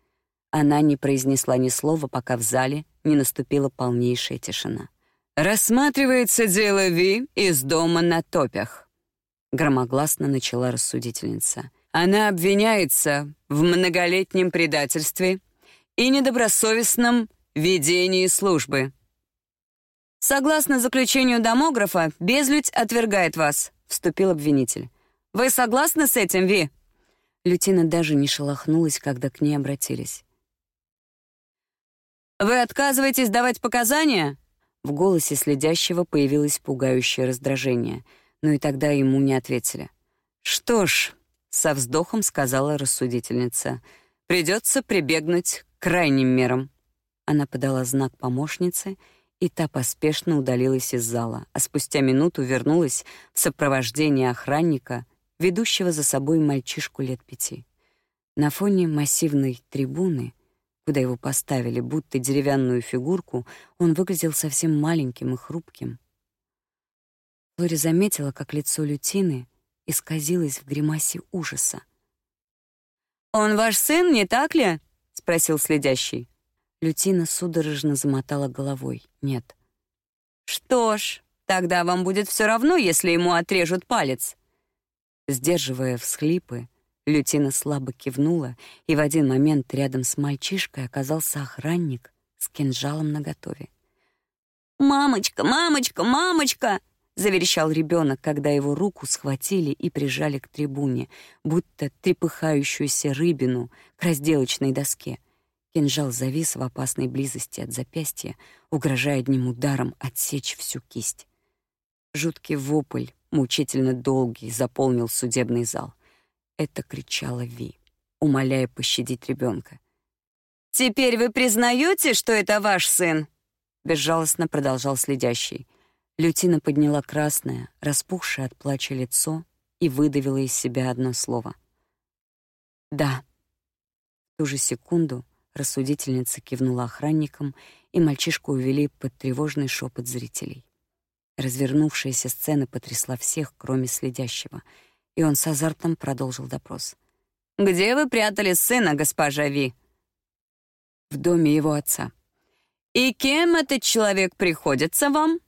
Она не произнесла ни слова, пока в зале не наступила полнейшая тишина. «Рассматривается дело Ви из дома на топях», — громогласно начала рассудительница. «Она обвиняется в многолетнем предательстве и недобросовестном ведении службы». «Согласно заключению домографа, безлюдь отвергает вас», — вступил обвинитель. «Вы согласны с этим, Ви?» Лютина даже не шелохнулась, когда к ней обратились. «Вы отказываетесь давать показания?» В голосе следящего появилось пугающее раздражение, но и тогда ему не ответили. «Что ж», — со вздохом сказала рассудительница, «придется прибегнуть к крайним мерам». Она подала знак помощнице, и та поспешно удалилась из зала, а спустя минуту вернулась в сопровождении охранника — ведущего за собой мальчишку лет пяти. На фоне массивной трибуны, куда его поставили, будто деревянную фигурку, он выглядел совсем маленьким и хрупким. Лори заметила, как лицо Лютины исказилось в гримасе ужаса. «Он ваш сын, не так ли?» — спросил следящий. Лютина судорожно замотала головой. «Нет». «Что ж, тогда вам будет все равно, если ему отрежут палец», Сдерживая всхлипы, Лютина слабо кивнула, и в один момент рядом с мальчишкой оказался охранник с кинжалом наготове. «Мамочка, мамочка, мамочка!» — заверещал ребенок, когда его руку схватили и прижали к трибуне, будто трепыхающуюся рыбину к разделочной доске. Кинжал завис в опасной близости от запястья, угрожая одним ударом отсечь всю кисть. Жуткий вопль, мучительно долгий, заполнил судебный зал. Это кричала Ви, умоляя пощадить ребенка. «Теперь вы признаете, что это ваш сын?» Безжалостно продолжал следящий. Лютина подняла красное, распухшее от плача лицо и выдавила из себя одно слово. «Да». В ту же секунду Рассудительница кивнула охранникам, и мальчишку увели под тревожный шепот зрителей. Развернувшаяся сцена потрясла всех, кроме следящего, и он с азартом продолжил допрос. «Где вы прятали сына, госпожа Ви?» «В доме его отца». «И кем этот человек приходится вам?»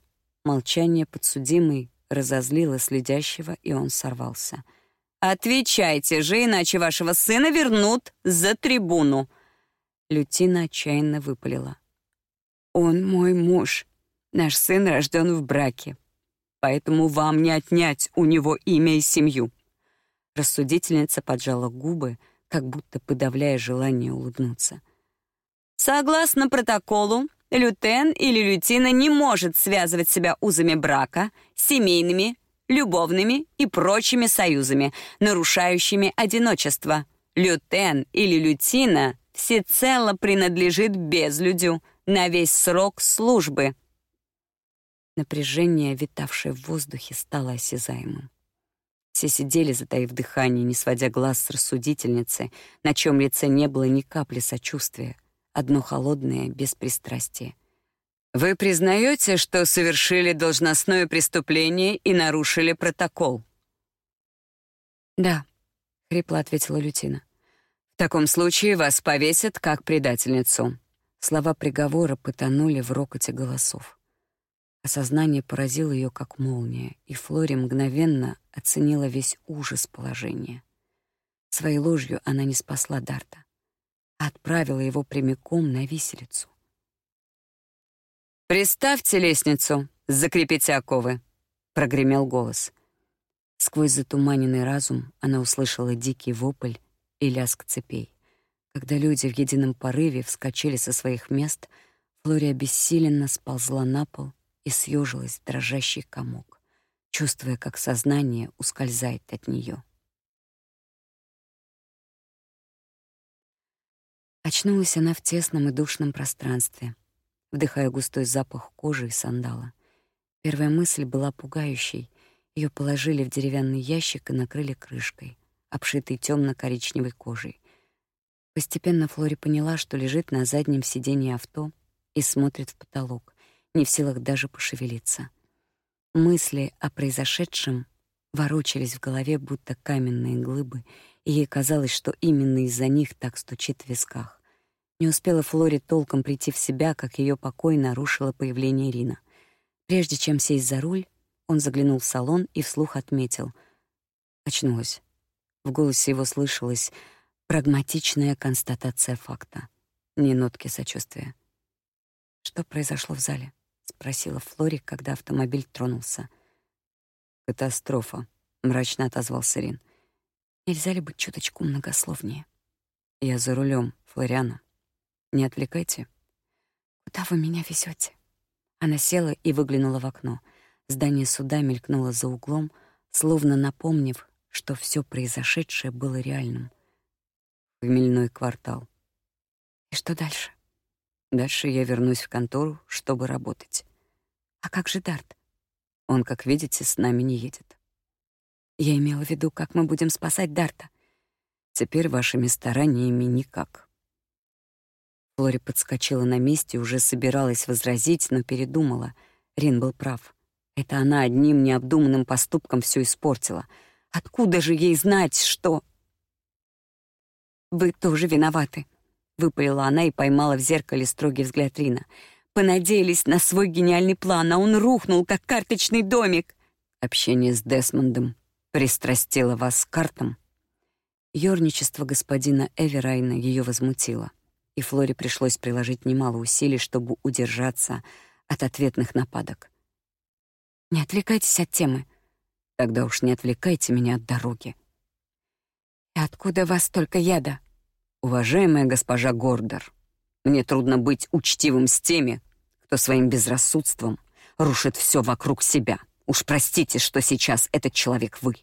Молчание подсудимый разозлило следящего, и он сорвался. «Отвечайте же, иначе вашего сына вернут за трибуну. Лютина отчаянно выпалила. «Он мой муж. Наш сын рожден в браке. Поэтому вам не отнять у него имя и семью». Рассудительница поджала губы, как будто подавляя желание улыбнуться. «Согласно протоколу, лютен или лютина не может связывать себя узами брака, семейными, любовными и прочими союзами, нарушающими одиночество. Лютен или лютина всецело принадлежит безлюдю на весь срок службы. Напряжение, витавшее в воздухе, стало осязаемым. Все сидели, затаив дыхание, не сводя глаз с рассудительницы, на чем лице не было ни капли сочувствия, одно холодное беспристрастие. «Вы признаете, что совершили должностное преступление и нарушили протокол?» «Да», — хрипло ответила Лютина. В таком случае вас повесят как предательницу. Слова приговора потонули в рокоте голосов. Осознание поразило ее как молния, и Флори мгновенно оценила весь ужас положения. Своей ложью она не спасла Дарта, а отправила его прямиком на виселицу. «Приставьте лестницу, закрепите оковы», — прогремел голос. Сквозь затуманенный разум она услышала дикий вопль и лязг цепей. Когда люди в едином порыве вскочили со своих мест, Флория бессиленно сползла на пол и съежилась в дрожащий комок, чувствуя, как сознание ускользает от нее. Очнулась она в тесном и душном пространстве, вдыхая густой запах кожи и сандала. Первая мысль была пугающей. Ее положили в деревянный ящик и накрыли крышкой обшитый темно-коричневой кожей. Постепенно Флори поняла, что лежит на заднем сиденье авто и смотрит в потолок, не в силах даже пошевелиться. Мысли о произошедшем ворочались в голове, будто каменные глыбы, и ей казалось, что именно из-за них так стучит в висках. Не успела Флори толком прийти в себя, как ее покой нарушило появление Рина. Прежде чем сесть за руль, он заглянул в салон и вслух отметил: очнулась. В голосе его слышалась прагматичная констатация факта, не нотки сочувствия. «Что произошло в зале?» — спросила Флори, когда автомобиль тронулся. «Катастрофа», — мрачно отозвался Рин. «Нельзя ли быть чуточку многословнее?» «Я за рулем, Флориана. Не отвлекайте». «Куда вы меня везете? Она села и выглянула в окно. Здание суда мелькнуло за углом, словно напомнив, что все произошедшее было реальным. В Мельной квартал. И что дальше? Дальше я вернусь в контору, чтобы работать. А как же Дарт? Он, как видите, с нами не едет. Я имела в виду, как мы будем спасать Дарта. Теперь вашими стараниями никак. Флори подскочила на месте, уже собиралась возразить, но передумала. Рин был прав. Это она одним необдуманным поступком все испортила — Откуда же ей знать, что... «Вы тоже виноваты», — выпалила она и поймала в зеркале строгий взгляд Рина. «Понадеялись на свой гениальный план, а он рухнул, как карточный домик». Общение с Десмондом пристрастило вас к картам. Ёрничество господина Эверайна ее возмутило, и Флоре пришлось приложить немало усилий, чтобы удержаться от ответных нападок. «Не отвлекайтесь от темы». «Тогда уж не отвлекайте меня от дороги». «И откуда вас столько яда?» «Уважаемая госпожа Гордер, мне трудно быть учтивым с теми, кто своим безрассудством рушит все вокруг себя. Уж простите, что сейчас этот человек вы».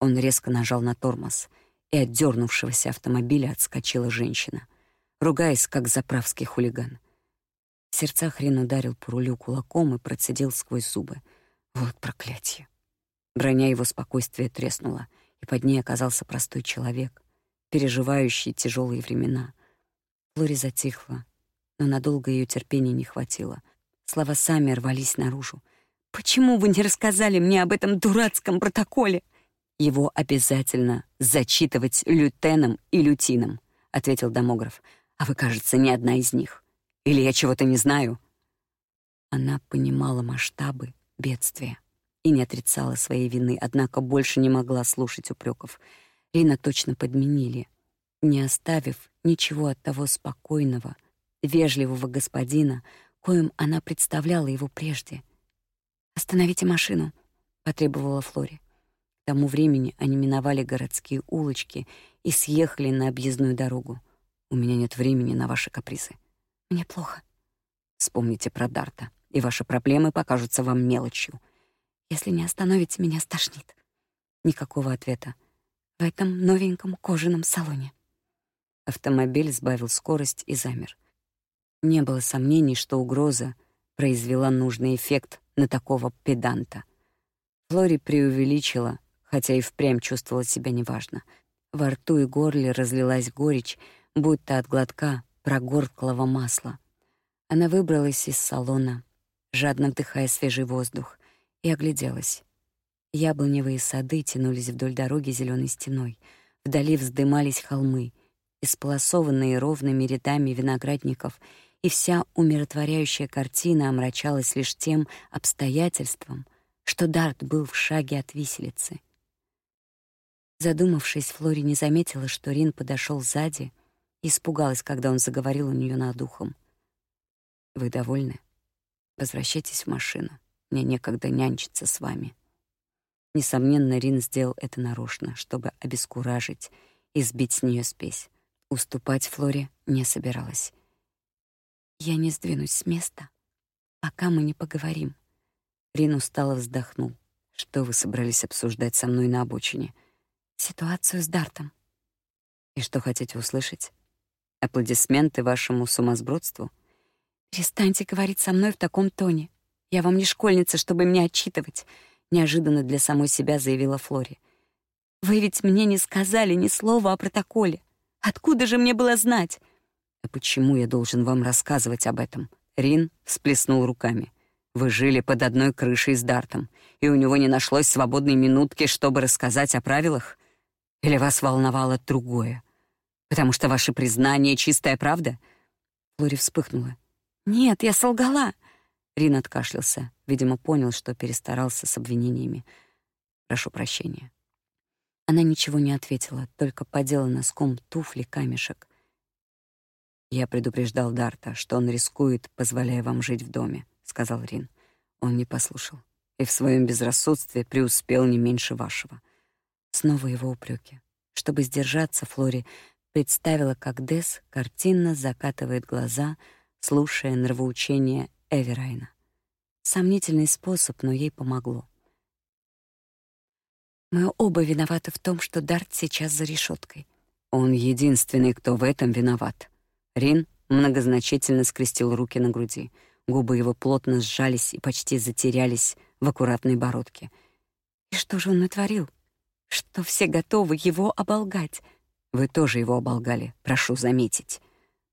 Он резко нажал на тормоз, и от дернувшегося автомобиля отскочила женщина, ругаясь, как заправский хулиган. В сердцах Рин ударил по рулю кулаком и процедил сквозь зубы. Вот проклятие. Броня его спокойствия треснула, и под ней оказался простой человек, переживающий тяжелые времена. Флори затихла, но надолго ее терпения не хватило. Слова сами рвались наружу. «Почему вы не рассказали мне об этом дурацком протоколе?» «Его обязательно зачитывать лютеном и лютином», — ответил домограф. «А вы, кажется, не одна из них. Или я чего-то не знаю?» Она понимала масштабы бедствия и не отрицала своей вины, однако больше не могла слушать упреков. Рина точно подменили, не оставив ничего от того спокойного, вежливого господина, коим она представляла его прежде. «Остановите машину», — потребовала Флори. К тому времени они миновали городские улочки и съехали на объездную дорогу. «У меня нет времени на ваши капризы». «Мне плохо». «Вспомните про Дарта, и ваши проблемы покажутся вам мелочью. Если не остановите, меня стошнит». Никакого ответа. «В этом новеньком кожаном салоне». Автомобиль сбавил скорость и замер. Не было сомнений, что угроза произвела нужный эффект на такого педанта. Флори преувеличила, хотя и впрямь чувствовала себя неважно. Во рту и горле разлилась горечь, будто от глотка прогорклого масла. Она выбралась из салона, жадно вдыхая свежий воздух, и огляделась. Яблоневые сады тянулись вдоль дороги зеленой стеной. Вдали вздымались холмы, исполосованные ровными рядами виноградников, и вся умиротворяющая картина омрачалась лишь тем обстоятельством, что Дарт был в шаге от виселицы. Задумавшись, Флори не заметила, что Рин подошел сзади и испугалась, когда он заговорил у нее над ухом. «Вы довольны? Возвращайтесь в машину. Мне некогда нянчиться с вами». Несомненно, Рин сделал это нарочно, чтобы обескуражить и сбить с нее спесь. Уступать Флоре не собиралась. «Я не сдвинусь с места, пока мы не поговорим». Рин устало вздохнул. «Что вы собрались обсуждать со мной на обочине?» «Ситуацию с Дартом». «И что хотите услышать? Аплодисменты вашему сумасбродству?» «Перестаньте говорить со мной в таком тоне. Я вам не школьница, чтобы меня отчитывать», — неожиданно для самой себя заявила Флори. «Вы ведь мне не сказали ни слова о протоколе. Откуда же мне было знать? А почему я должен вам рассказывать об этом? Рин всплеснул руками. Вы жили под одной крышей с Дартом, и у него не нашлось свободной минутки, чтобы рассказать о правилах? Или вас волновало другое? Потому что ваши признания — чистая правда? Флори вспыхнула. «Нет, я солгала». Рин откашлялся, видимо, понял, что перестарался с обвинениями. «Прошу прощения». Она ничего не ответила, только подела носком туфли камешек. «Я предупреждал Дарта, что он рискует, позволяя вам жить в доме», — сказал Рин. Он не послушал и в своем безрассудстве преуспел не меньше вашего. Снова его упреки. Чтобы сдержаться, Флори представила, как Дес картинно закатывает глаза, слушая нравоучения Эверайна. Сомнительный способ, но ей помогло. Мы оба виноваты в том, что Дарт сейчас за решеткой. Он единственный, кто в этом виноват. Рин многозначительно скрестил руки на груди. Губы его плотно сжались и почти затерялись в аккуратной бородке. И что же он натворил? Что все готовы его оболгать? Вы тоже его оболгали, прошу заметить.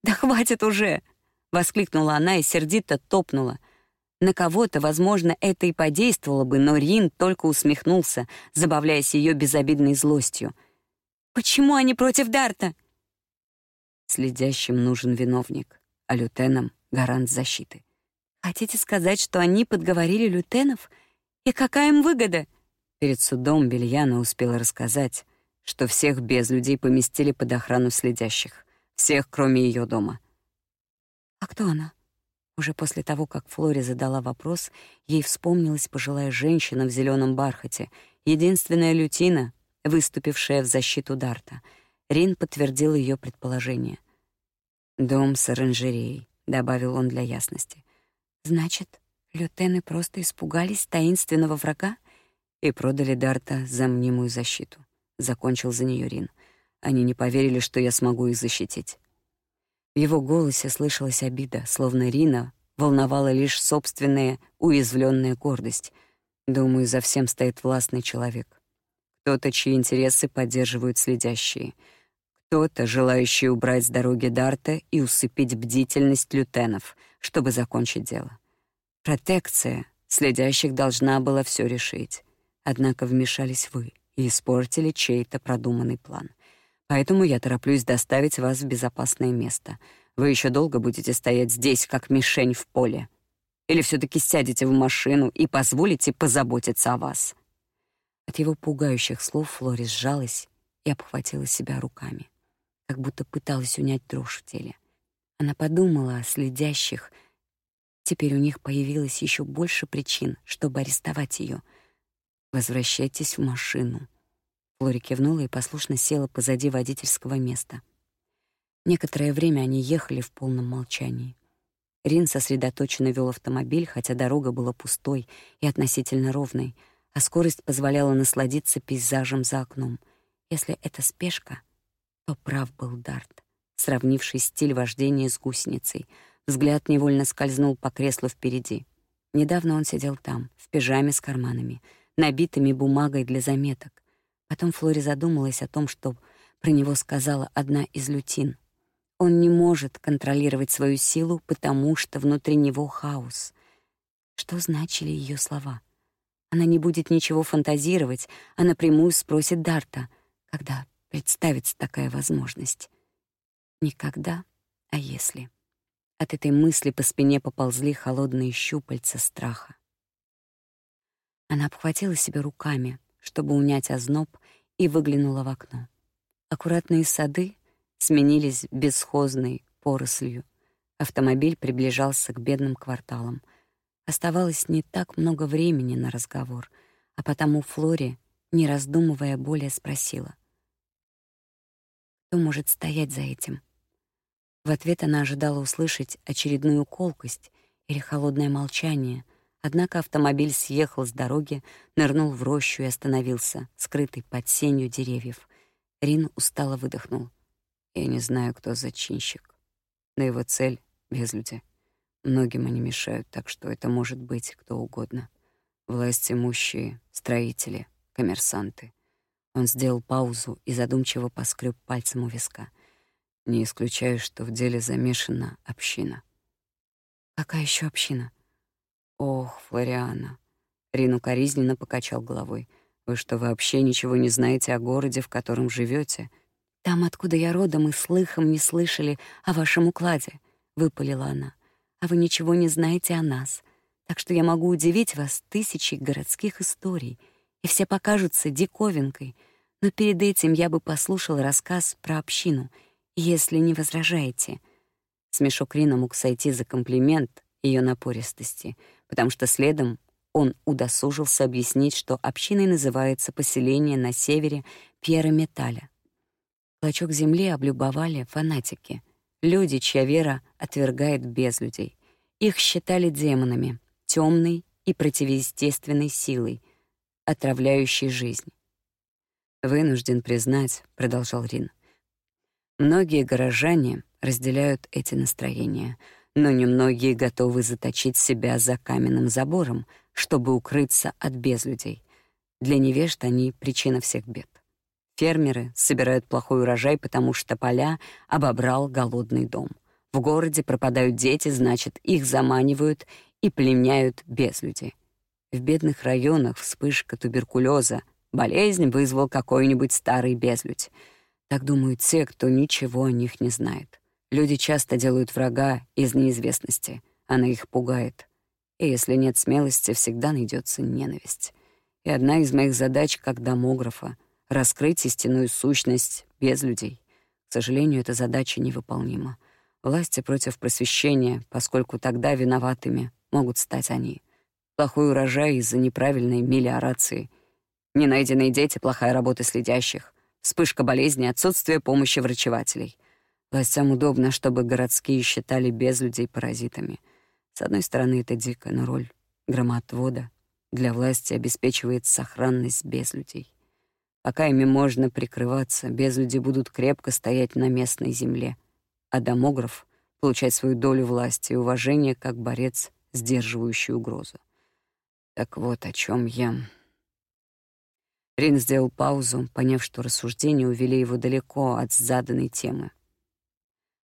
Да хватит уже, воскликнула она и сердито топнула. На кого-то, возможно, это и подействовало бы, но Рин только усмехнулся, забавляясь ее безобидной злостью. «Почему они против Дарта?» Следящим нужен виновник, а лютенам — гарант защиты. «Хотите сказать, что они подговорили лютенов? И какая им выгода?» Перед судом Бельяна успела рассказать, что всех без людей поместили под охрану следящих. Всех, кроме ее дома. «А кто она?» Уже после того, как Флори задала вопрос, ей вспомнилась пожилая женщина в зеленом бархате, единственная лютина, выступившая в защиту Дарта. Рин подтвердил ее предположение. «Дом с оранжереей», — добавил он для ясности. «Значит, лютены просто испугались таинственного врага?» «И продали Дарта за мнимую защиту», — закончил за нее Рин. «Они не поверили, что я смогу их защитить». В его голосе слышалась обида, словно Рина волновала лишь собственная уязвленная гордость. Думаю, за всем стоит властный человек. Кто-то, чьи интересы поддерживают следящие. Кто-то, желающий убрать с дороги Дарта и усыпить бдительность лютенов, чтобы закончить дело. Протекция следящих должна была все решить. Однако вмешались вы и испортили чей-то продуманный план. Поэтому я тороплюсь доставить вас в безопасное место. Вы еще долго будете стоять здесь, как мишень в поле. Или все таки сядете в машину и позволите позаботиться о вас?» От его пугающих слов Флори сжалась и обхватила себя руками, как будто пыталась унять дрожь в теле. Она подумала о следящих. Теперь у них появилось еще больше причин, чтобы арестовать ее. «Возвращайтесь в машину», Флори кивнула и послушно села позади водительского места. Некоторое время они ехали в полном молчании. Рин сосредоточенно вел автомобиль, хотя дорога была пустой и относительно ровной, а скорость позволяла насладиться пейзажем за окном. Если это спешка, то прав был Дарт, сравнивший стиль вождения с гусеницей. Взгляд невольно скользнул по креслу впереди. Недавно он сидел там, в пижаме с карманами, набитыми бумагой для заметок. Потом Флори задумалась о том, что про него сказала одна из лютин. Он не может контролировать свою силу, потому что внутри него хаос. Что значили ее слова? Она не будет ничего фантазировать, а напрямую спросит Дарта, когда представится такая возможность. Никогда, а если? От этой мысли по спине поползли холодные щупальца страха. Она обхватила себя руками, чтобы унять озноб, и выглянула в окно. Аккуратные сады сменились бесхозной порослью. Автомобиль приближался к бедным кварталам. Оставалось не так много времени на разговор, а потому Флори, не раздумывая, более спросила: "Кто может стоять за этим?" В ответ она ожидала услышать очередную колкость или холодное молчание — Однако автомобиль съехал с дороги, нырнул в рощу и остановился, скрытый под сенью деревьев. Рин устало выдохнул. Я не знаю, кто зачинщик, но его цель — безлюди. Многим они мешают, так что это может быть кто угодно. Власть имущие, строители, коммерсанты. Он сделал паузу и задумчиво поскреб пальцем у виска. Не исключаю, что в деле замешана община. Какая еще община? Ох, Флориана. Рину коризненно покачал головой. Вы что, вообще ничего не знаете о городе, в котором живете? Там, откуда я родом, и слыхом не слышали о вашем укладе, выпалила она. А вы ничего не знаете о нас. Так что я могу удивить вас тысячей городских историй, и все покажутся диковинкой. Но перед этим я бы послушал рассказ про общину, если не возражаете. Смешок Рина мог сойти за комплимент ее напористости — потому что следом он удосужился объяснить, что общиной называется поселение на севере Пьера-Металя. Клочок земли облюбовали фанатики, люди, чья вера отвергает безлюдей. Их считали демонами, темной и противоестественной силой, отравляющей жизнь. «Вынужден признать», — продолжал Рин, «многие горожане разделяют эти настроения — но немногие готовы заточить себя за каменным забором, чтобы укрыться от безлюдей. Для невежд они — причина всех бед. Фермеры собирают плохой урожай, потому что поля обобрал голодный дом. В городе пропадают дети, значит, их заманивают и пленяют безлюди. В бедных районах вспышка туберкулеза, болезнь вызвал какой-нибудь старый безлюдь. Так думают те, кто ничего о них не знает. Люди часто делают врага из неизвестности. Она их пугает. И если нет смелости, всегда найдется ненависть. И одна из моих задач как домографа раскрыть истинную сущность без людей. К сожалению, эта задача невыполнима. Власти против просвещения, поскольку тогда виноватыми могут стать они. Плохой урожай из-за неправильной мелиорации. Ненайденные дети, плохая работа следящих. Вспышка болезни, отсутствие помощи врачевателей. Властям удобно, чтобы городские считали без людей паразитами. С одной стороны, это дико, но роль громоотвода для власти обеспечивает сохранность без людей. Пока ими можно прикрываться, безлюди будут крепко стоять на местной земле, а домограф — получать свою долю власти и уважения как борец, сдерживающий угрозу. Так вот, о чем я. Рин сделал паузу, поняв, что рассуждения увели его далеко от заданной темы.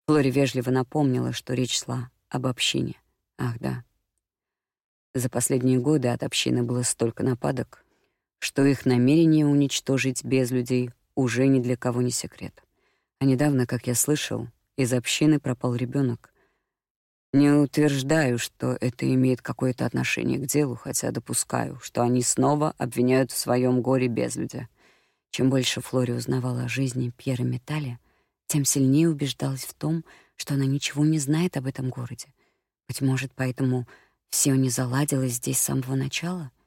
Флори вежливо напомнила, что речь шла об общине. Ах, да. За последние годы от общины было столько нападок, что их намерение уничтожить без людей уже ни для кого не секрет. А недавно, как я слышал, из общины пропал ребенок. Не утверждаю, что это имеет какое-то отношение к делу, хотя допускаю, что они снова обвиняют в своем горе безлюдя. Чем больше Флори узнавала о жизни Пьера Металли, тем сильнее убеждалась в том, что она ничего не знает об этом городе. Быть может, поэтому все не заладилось здесь с самого начала —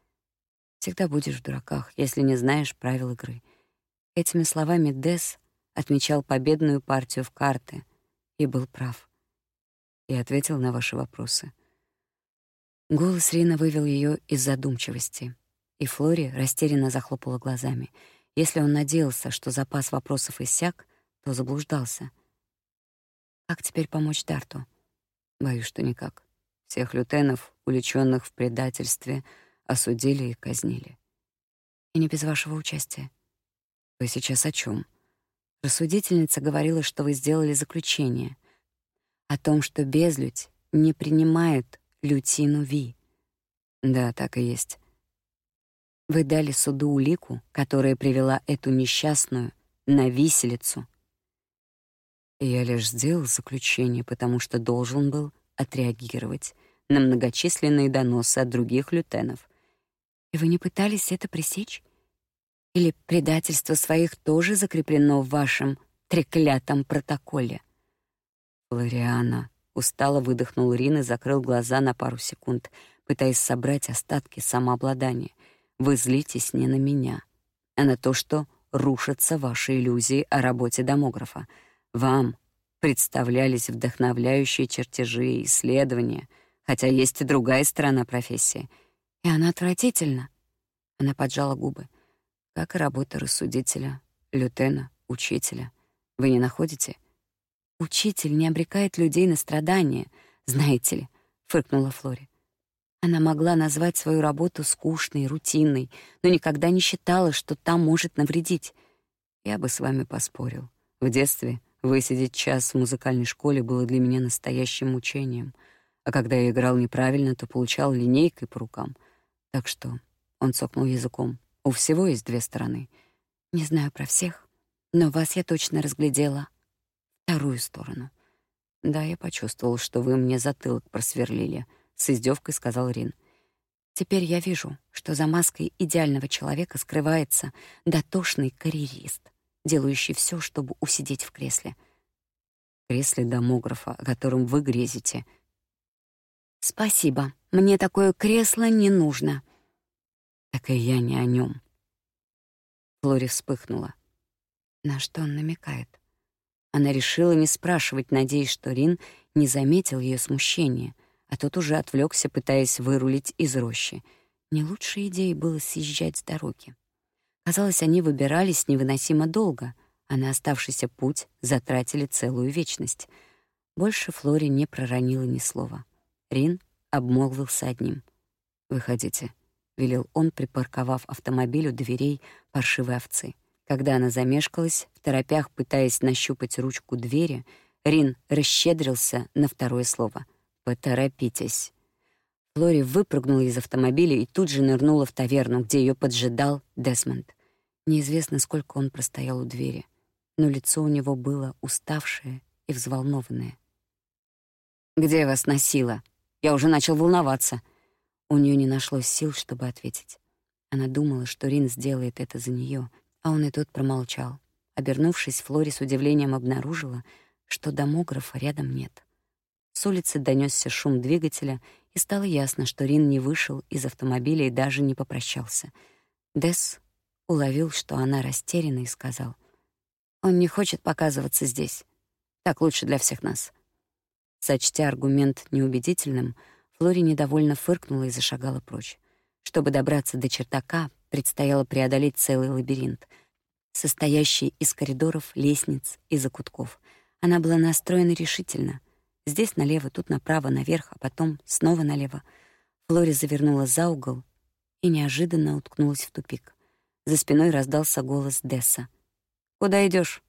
Всегда будешь в дураках, если не знаешь правил игры. Этими словами Дес отмечал победную партию в карты и был прав. И ответил на ваши вопросы. Голос Рина вывел ее из задумчивости, и Флори растерянно захлопала глазами. Если он надеялся, что запас вопросов иссяк, то заблуждался. Как теперь помочь Дарту? Боюсь, что никак. Всех лютенов, уличенных в предательстве — осудили и казнили. И не без вашего участия. Вы сейчас о чем? Рассудительница говорила, что вы сделали заключение о том, что безлюдь не принимает лютину Ви. Да, так и есть. Вы дали суду улику, которая привела эту несчастную на виселицу. Я лишь сделал заключение, потому что должен был отреагировать на многочисленные доносы от других лютенов, и вы не пытались это пресечь? Или предательство своих тоже закреплено в вашем треклятом протоколе? Флориана устало выдохнул Рин и закрыл глаза на пару секунд, пытаясь собрать остатки самообладания. Вы злитесь не на меня, а на то, что рушатся ваши иллюзии о работе домографа. Вам представлялись вдохновляющие чертежи и исследования, хотя есть и другая сторона профессии — и она отвратительна. Она поджала губы. Как и работа рассудителя, лютена, учителя. Вы не находите? Учитель не обрекает людей на страдания, знаете ли, фыркнула Флори. Она могла назвать свою работу скучной, рутинной, но никогда не считала, что там может навредить. Я бы с вами поспорил. В детстве высидеть час в музыкальной школе было для меня настоящим мучением, а когда я играл неправильно, то получал линейкой по рукам — так что он цокнул языком. У всего есть две стороны. Не знаю про всех, но вас я точно разглядела. Вторую сторону. Да, я почувствовал, что вы мне затылок просверлили, с издевкой сказал Рин. Теперь я вижу, что за маской идеального человека скрывается дотошный карьерист, делающий все, чтобы усидеть в кресле. Кресле домографа, о котором вы грезите. Спасибо. Мне такое кресло не нужно. Так и я не о нем. Флори вспыхнула. На что он намекает? Она решила не спрашивать, надеясь, что Рин не заметил ее смущения, а тот уже отвлекся, пытаясь вырулить из рощи. Не лучшей идеей было съезжать с дороги. Казалось, они выбирались невыносимо долго, а на оставшийся путь затратили целую вечность. Больше Флори не проронила ни слова. Рин обмолвился одним. «Выходите», — велел он, припарковав автомобиль у дверей паршивой овцы. Когда она замешкалась, в торопях пытаясь нащупать ручку двери, Рин расщедрился на второе слово. «Поторопитесь». Флори выпрыгнула из автомобиля и тут же нырнула в таверну, где ее поджидал Десмонд. Неизвестно, сколько он простоял у двери, но лицо у него было уставшее и взволнованное. «Где вас носило?» Я уже начал волноваться. У нее не нашлось сил, чтобы ответить. Она думала, что Рин сделает это за нее, А он и тут промолчал. Обернувшись, Флори с удивлением обнаружила, что домографа рядом нет. С улицы донесся шум двигателя, и стало ясно, что Рин не вышел из автомобиля и даже не попрощался. Дес уловил, что она растеряна, и сказал: "Он не хочет показываться здесь. Так лучше для всех нас". Сочтя аргумент неубедительным, Флори недовольно фыркнула и зашагала прочь. Чтобы добраться до чертака, предстояло преодолеть целый лабиринт, состоящий из коридоров, лестниц и закутков. Она была настроена решительно. Здесь налево, тут направо, наверх, а потом снова налево. Флори завернула за угол и неожиданно уткнулась в тупик. За спиной раздался голос Десса. «Куда идешь?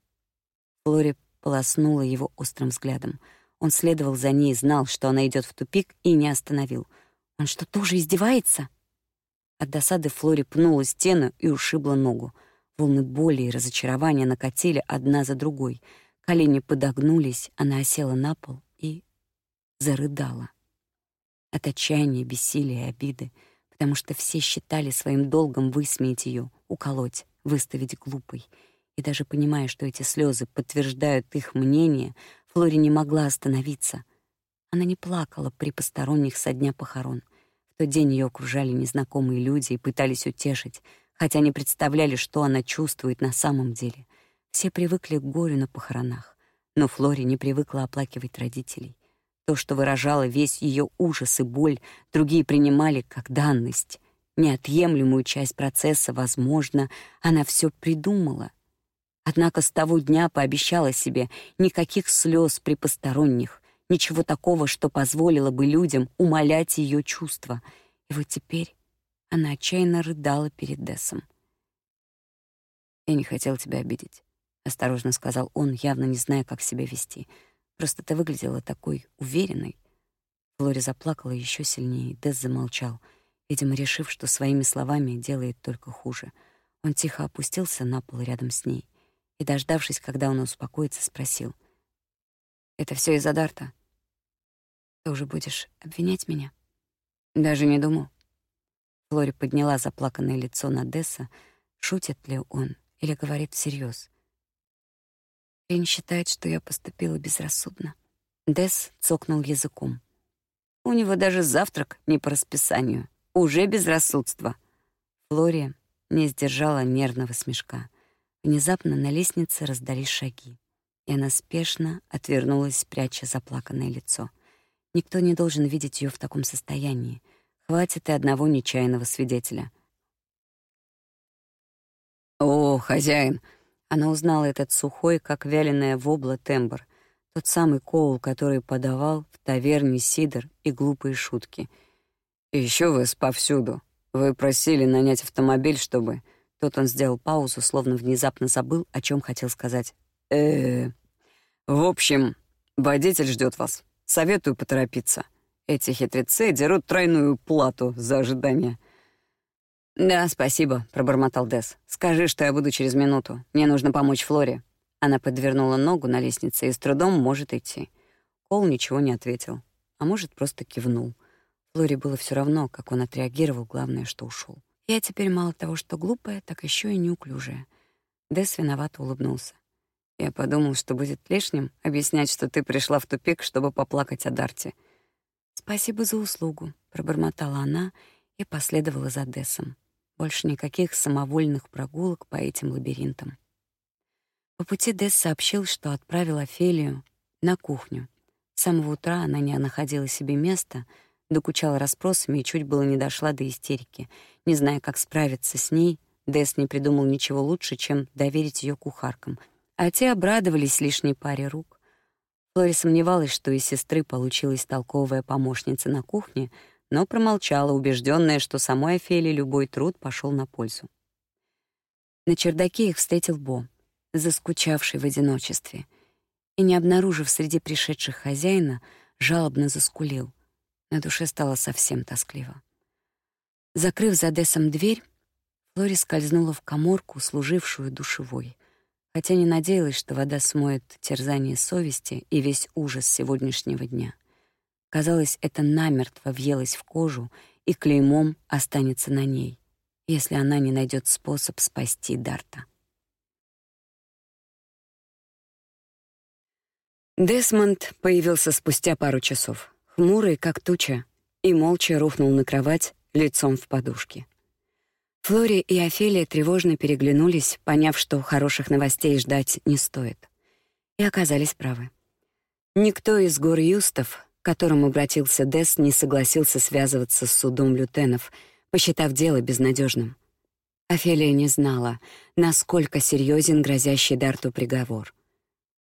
Флори полоснула его острым взглядом. Он следовал за ней, знал, что она идет в тупик, и не остановил. «Он что, тоже издевается?» От досады Флори пнула стену и ушибла ногу. Волны боли и разочарования накатили одна за другой. Колени подогнулись, она осела на пол зарыдала. От отчаяния, бессилия и обиды, потому что все считали своим долгом высмеять ее, уколоть, выставить глупой. И даже понимая, что эти слезы подтверждают их мнение, Флори не могла остановиться. Она не плакала при посторонних со дня похорон. В тот день ее окружали незнакомые люди и пытались утешить, хотя не представляли, что она чувствует на самом деле. Все привыкли к горю на похоронах, но Флори не привыкла оплакивать родителей. То, что выражало весь ее ужас и боль, другие принимали как данность, неотъемлемую часть процесса, возможно, она все придумала. Однако с того дня пообещала себе никаких слез при посторонних, ничего такого, что позволило бы людям умалять ее чувства. И вот теперь она отчаянно рыдала перед Десом. «Я не хотел тебя обидеть», — осторожно сказал он, явно не зная, как себя вести. «Просто ты выглядела такой уверенной». Флори заплакала еще сильнее, Дес замолчал, видимо, решив, что своими словами делает только хуже. Он тихо опустился на пол рядом с ней и, дождавшись, когда он успокоится, спросил. «Это все из-за Дарта?» Ты уже будешь обвинять меня? Даже не думал. Флори подняла заплаканное лицо на Десса. Шутит ли он или говорит всерьез? Рин считает, что я поступила безрассудно. Десс цокнул языком. У него даже завтрак не по расписанию. Уже безрассудство. Флори не сдержала нервного смешка. Внезапно на лестнице раздались шаги, и она спешно отвернулась, пряча заплаканное лицо — Никто не должен видеть ее в таком состоянии. Хватит и одного нечаянного свидетеля. «О, хозяин!» Она узнала этот сухой, как вяленая вобла, тембр. Тот самый Коул, который подавал в таверне сидр и глупые шутки. «И еще вы повсюду. Вы просили нанять автомобиль, чтобы...» Тут он сделал паузу, словно внезапно забыл, о чем хотел сказать. э, -э. В общем, водитель ждет вас». Советую поторопиться. Эти хитрецы дерут тройную плату за ожидание. «Да, спасибо», — пробормотал Дес. «Скажи, что я буду через минуту. Мне нужно помочь Флоре». Она подвернула ногу на лестнице и с трудом может идти. Кол ничего не ответил, а может, просто кивнул. Флоре было все равно, как он отреагировал, главное, что ушел. Я теперь мало того, что глупая, так еще и неуклюжая. Дес виновато улыбнулся. Я подумал, что будет лишним объяснять, что ты пришла в тупик, чтобы поплакать о Дарте. «Спасибо за услугу», — пробормотала она и последовала за Дессом. Больше никаких самовольных прогулок по этим лабиринтам. По пути Десс сообщил, что отправил Офелию на кухню. С самого утра она не находила себе места, докучала расспросами и чуть было не дошла до истерики. Не зная, как справиться с ней, Десс не придумал ничего лучше, чем доверить ее кухаркам — а те обрадовались лишней паре рук. Флори сомневалась, что из сестры получилась толковая помощница на кухне, но промолчала, убежденная, что самой Офелии любой труд пошел на пользу. На чердаке их встретил Бо, заскучавший в одиночестве, и, не обнаружив среди пришедших хозяина, жалобно заскулил. На душе стало совсем тоскливо. Закрыв за Десом дверь, Флори скользнула в каморку, служившую душевой хотя не надеялась, что вода смоет терзание совести и весь ужас сегодняшнего дня. Казалось, это намертво въелось в кожу и клеймом останется на ней, если она не найдет способ спасти Дарта. Десмонд появился спустя пару часов, хмурый, как туча, и молча рухнул на кровать лицом в подушке. Флори и Офелия тревожно переглянулись, поняв, что хороших новостей ждать не стоит. И оказались правы. Никто из гор Юстов к которым обратился Дес, не согласился связываться с судом лютенов, посчитав дело безнадежным. Офелия не знала, насколько серьезен грозящий Дарту приговор.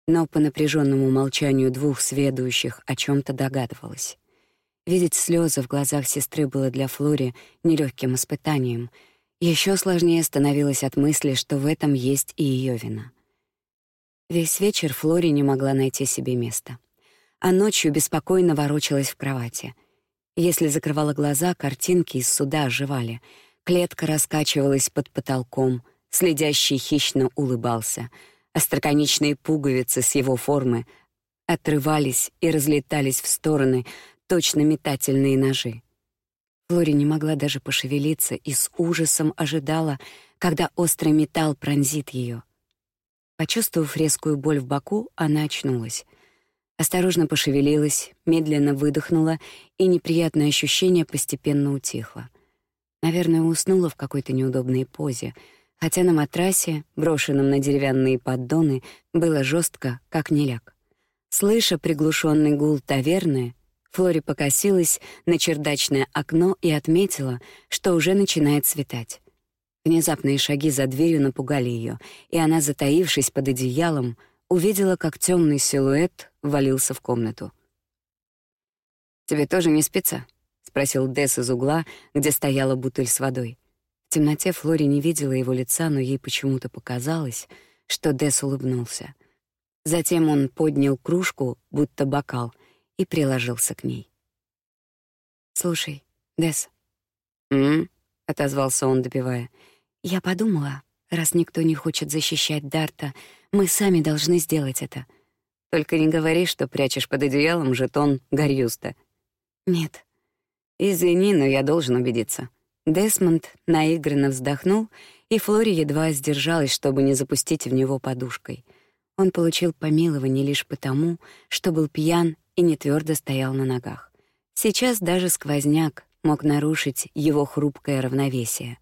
Но по напряженному молчанию двух сведущих о чем то догадывалась. Видеть слезы в глазах сестры было для Флори нелегким испытанием. Еще сложнее становилось от мысли, что в этом есть и ее вина. Весь вечер Флори не могла найти себе места. А ночью беспокойно ворочалась в кровати. Если закрывала глаза, картинки из суда оживали. Клетка раскачивалась под потолком, следящий хищно улыбался. Остроконечные пуговицы с его формы отрывались и разлетались в стороны, точно метательные ножи. Флори не могла даже пошевелиться и с ужасом ожидала, когда острый металл пронзит ее. Почувствовав резкую боль в боку, она очнулась. Осторожно пошевелилась, медленно выдохнула, и неприятное ощущение постепенно утихло. Наверное, уснула в какой-то неудобной позе, хотя на матрасе, брошенном на деревянные поддоны, было жестко, как неляг. Слыша приглушенный гул таверны, Флори покосилась на чердачное окно и отметила, что уже начинает светать. Внезапные шаги за дверью напугали ее, и она, затаившись под одеялом, увидела, как темный силуэт валился в комнату. «Тебе тоже не спится?» — спросил Десс из угла, где стояла бутыль с водой. В темноте Флори не видела его лица, но ей почему-то показалось, что Десс улыбнулся. Затем он поднял кружку, будто бокал, и приложился к ней. «Слушай, Дес. «М-м», отозвался он, допивая. «Я подумала, раз никто не хочет защищать Дарта, мы сами должны сделать это. Только не говори, что прячешь под одеялом жетон Гарьюста». «Нет». «Извини, но я должен убедиться». Десмонд наигранно вздохнул, и Флори едва сдержалась, чтобы не запустить в него подушкой. Он получил помилование лишь потому, что был пьян и не твердо стоял на ногах. Сейчас даже сквозняк мог нарушить его хрупкое равновесие.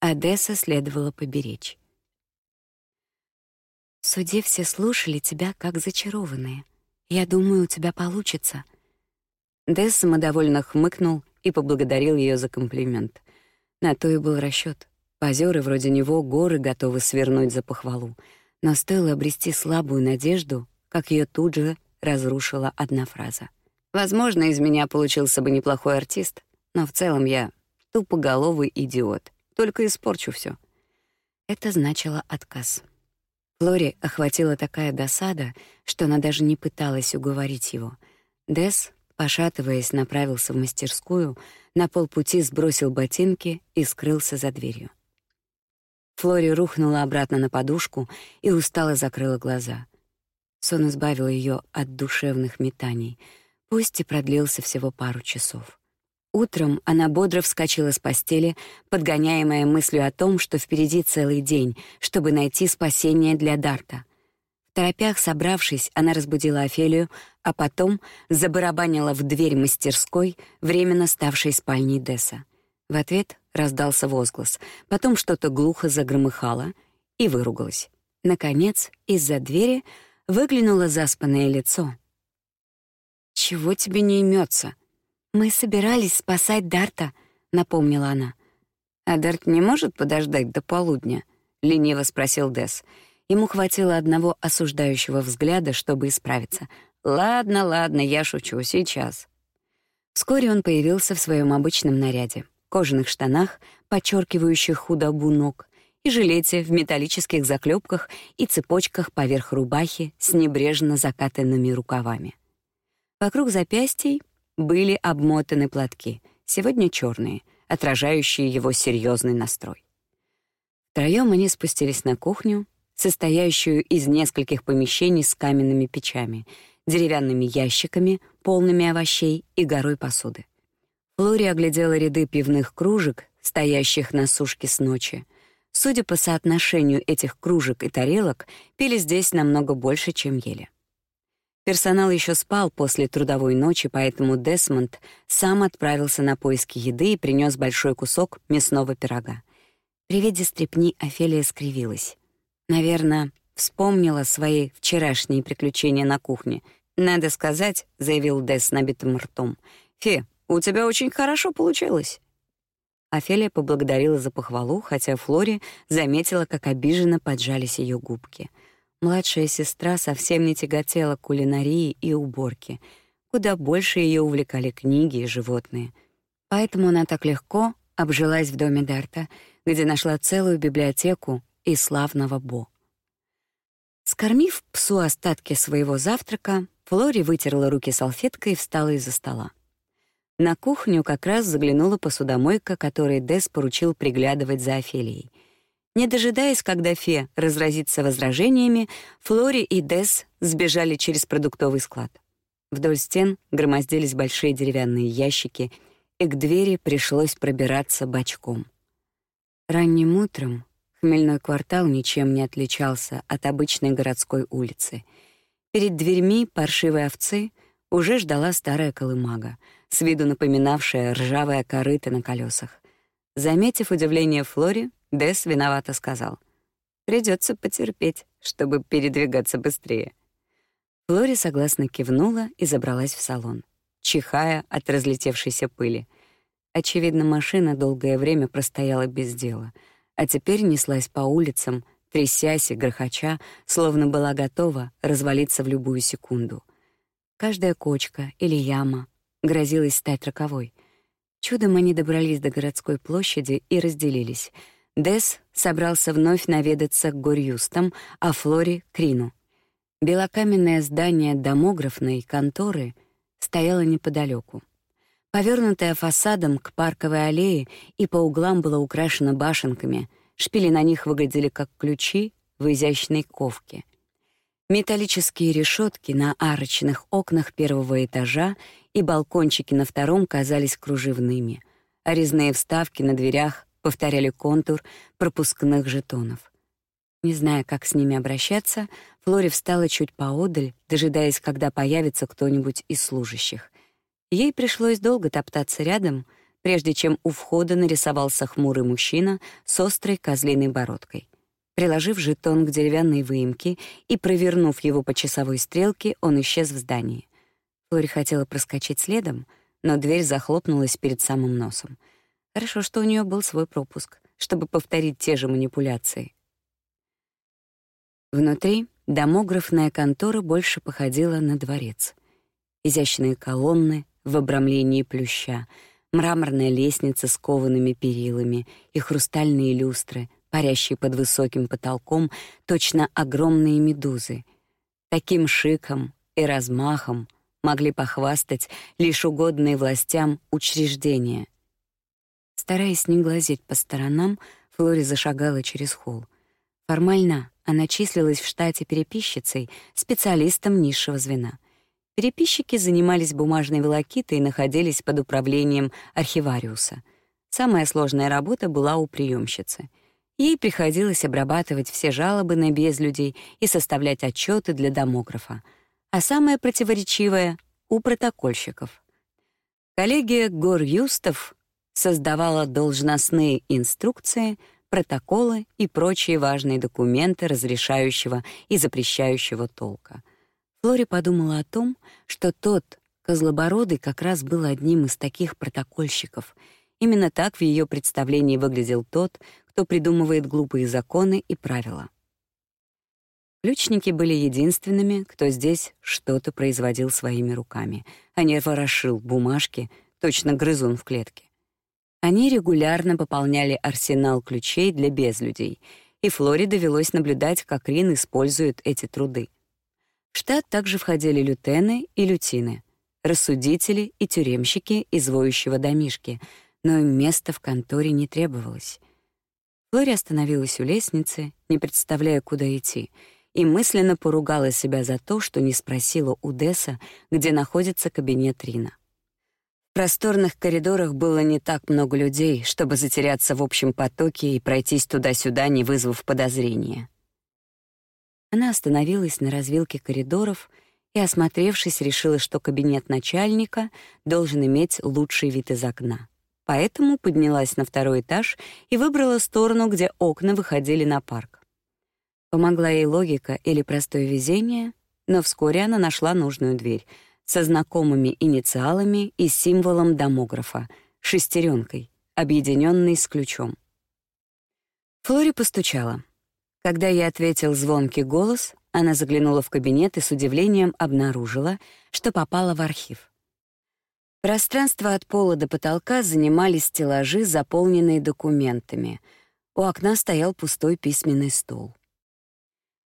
Одесса следовало поберечь. В суде все слушали тебя как зачарованные. Я думаю, у тебя получится. Десс самодовольно хмыкнул и поблагодарил ее за комплимент. На то и был расчет. Позеры вроде него горы готовы свернуть за похвалу. Но стоило обрести слабую надежду, как ее тут же разрушила одна фраза. Возможно, из меня получился бы неплохой артист, но в целом я тупоголовый идиот, только испорчу все. Это значило отказ. Флори охватила такая досада, что она даже не пыталась уговорить его. Дес, пошатываясь, направился в мастерскую, на полпути сбросил ботинки и скрылся за дверью. Флори рухнула обратно на подушку и устало закрыла глаза. Сон избавил ее от душевных метаний, пусть и продлился всего пару часов. Утром она бодро вскочила с постели, подгоняемая мыслью о том, что впереди целый день, чтобы найти спасение для Дарта. В торопях собравшись, она разбудила Офелию, а потом забарабанила в дверь мастерской, временно ставшей спальней Десса. В ответ раздался возглас, потом что-то глухо загромыхало и выругалась. Наконец, из-за двери выглянуло заспанное лицо. «Чего тебе не имется? «Мы собирались спасать Дарта», — напомнила она. «А Дарт не может подождать до полудня?» — лениво спросил Дес. Ему хватило одного осуждающего взгляда, чтобы исправиться. «Ладно, ладно, я шучу, сейчас». Вскоре он появился в своем обычном наряде — кожаных штанах, подчеркивающих худобу ног, и жилете в металлических заклепках и цепочках поверх рубахи с небрежно закатанными рукавами. Вокруг запястий были обмотаны платки, сегодня черные, отражающие его серьезный настрой. Втроем они спустились на кухню, состоящую из нескольких помещений с каменными печами, деревянными ящиками, полными овощей и горой посуды. Флори оглядела ряды пивных кружек, стоящих на сушке с ночи, Судя по соотношению этих кружек и тарелок, пили здесь намного больше, чем ели. Персонал еще спал после трудовой ночи, поэтому Десмонд сам отправился на поиски еды и принес большой кусок мясного пирога. При виде стрепни Офелия скривилась. Наверное, вспомнила свои вчерашние приключения на кухне. «Надо сказать», — заявил Дес набитым ртом, «Фе, у тебя очень хорошо получилось». Офелия поблагодарила за похвалу, хотя Флори заметила, как обиженно поджались ее губки — Младшая сестра совсем не тяготела к кулинарии и уборке. Куда больше ее увлекали книги и животные. Поэтому она так легко обжилась в доме Дарта, где нашла целую библиотеку и славного Бо. Скормив псу остатки своего завтрака, Флори вытерла руки салфеткой и встала из-за стола. На кухню как раз заглянула посудомойка, которой Дес поручил приглядывать за Офелией — не дожидаясь, когда Фе разразится возражениями, Флори и Дес сбежали через продуктовый склад. Вдоль стен громоздились большие деревянные ящики, и к двери пришлось пробираться бочком. Ранним утром хмельной квартал ничем не отличался от обычной городской улицы. Перед дверьми паршивой овцы уже ждала старая колымага, с виду напоминавшая ржавое корыто на колесах. Заметив удивление Флори, Дес виновато сказал. Придется потерпеть, чтобы передвигаться быстрее. Флори согласно кивнула и забралась в салон, чихая от разлетевшейся пыли. Очевидно, машина долгое время простояла без дела, а теперь неслась по улицам, трясясь и грохоча, словно была готова развалиться в любую секунду. Каждая кочка или яма грозилась стать роковой. Чудом они добрались до городской площади и разделились — Дес собрался вновь наведаться к Горюстам, а Флори — к Рину. Белокаменное здание домографной конторы стояло неподалеку. Повернутое фасадом к парковой аллее и по углам было украшено башенками, шпили на них выглядели как ключи в изящной ковке. Металлические решетки на арочных окнах первого этажа и балкончики на втором казались кружевными, а резные вставки на дверях повторяли контур пропускных жетонов. Не зная, как с ними обращаться, Флори встала чуть поодаль, дожидаясь, когда появится кто-нибудь из служащих. Ей пришлось долго топтаться рядом, прежде чем у входа нарисовался хмурый мужчина с острой козлиной бородкой. Приложив жетон к деревянной выемке и провернув его по часовой стрелке, он исчез в здании. Флори хотела проскочить следом, но дверь захлопнулась перед самым носом — Хорошо, что у нее был свой пропуск, чтобы повторить те же манипуляции. Внутри домографная контора больше походила на дворец. Изящные колонны в обрамлении плюща, мраморная лестница с коваными перилами и хрустальные люстры, парящие под высоким потолком, точно огромные медузы. Таким шиком и размахом могли похвастать лишь угодные властям учреждения — Стараясь не глазеть по сторонам, Флори зашагала через холл. Формально она числилась в штате переписчицей, специалистом низшего звена. Переписчики занимались бумажной волокитой и находились под управлением архивариуса. Самая сложная работа была у приемщицы. Ей приходилось обрабатывать все жалобы на безлюдей и составлять отчеты для домографа. А самое противоречивое — у протокольщиков. Коллегия Гор-Юстов создавала должностные инструкции, протоколы и прочие важные документы разрешающего и запрещающего толка. Флори подумала о том, что тот Козлобородый как раз был одним из таких протокольщиков. Именно так в ее представлении выглядел тот, кто придумывает глупые законы и правила. Ключники были единственными, кто здесь что-то производил своими руками, а не ворошил бумажки, точно грызун в клетке. Они регулярно пополняли арсенал ключей для безлюдей, и Флоре довелось наблюдать, как Рин использует эти труды. В штат также входили лютены и лютины, рассудители и тюремщики из воющего домишки, но им места в конторе не требовалось. Флори остановилась у лестницы, не представляя, куда идти, и мысленно поругала себя за то, что не спросила у Десса, где находится кабинет Рина просторных коридорах было не так много людей, чтобы затеряться в общем потоке и пройтись туда-сюда, не вызвав подозрения. Она остановилась на развилке коридоров и, осмотревшись, решила, что кабинет начальника должен иметь лучший вид из окна. Поэтому поднялась на второй этаж и выбрала сторону, где окна выходили на парк. Помогла ей логика или простое везение, но вскоре она нашла нужную дверь со знакомыми инициалами и символом домографа — шестеренкой, объединенной с ключом. Флори постучала. Когда ей ответил звонкий голос, она заглянула в кабинет и с удивлением обнаружила, что попала в архив. Пространство от пола до потолка занимали стеллажи, заполненные документами. У окна стоял пустой письменный стол.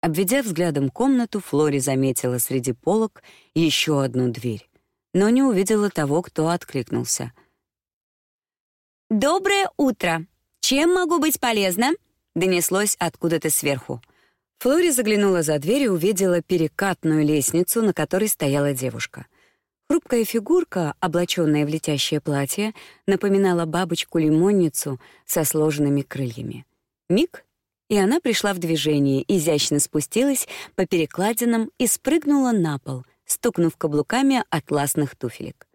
Обведя взглядом комнату, Флори заметила среди полок еще одну дверь, но не увидела того, кто откликнулся. «Доброе утро! Чем могу быть полезна?» — донеслось откуда-то сверху. Флори заглянула за дверь и увидела перекатную лестницу, на которой стояла девушка. Хрупкая фигурка, облаченная в летящее платье, напоминала бабочку-лимонницу со сложенными крыльями. Миг, и она пришла в движение, изящно спустилась по перекладинам и спрыгнула на пол, стукнув каблуками атласных туфелек.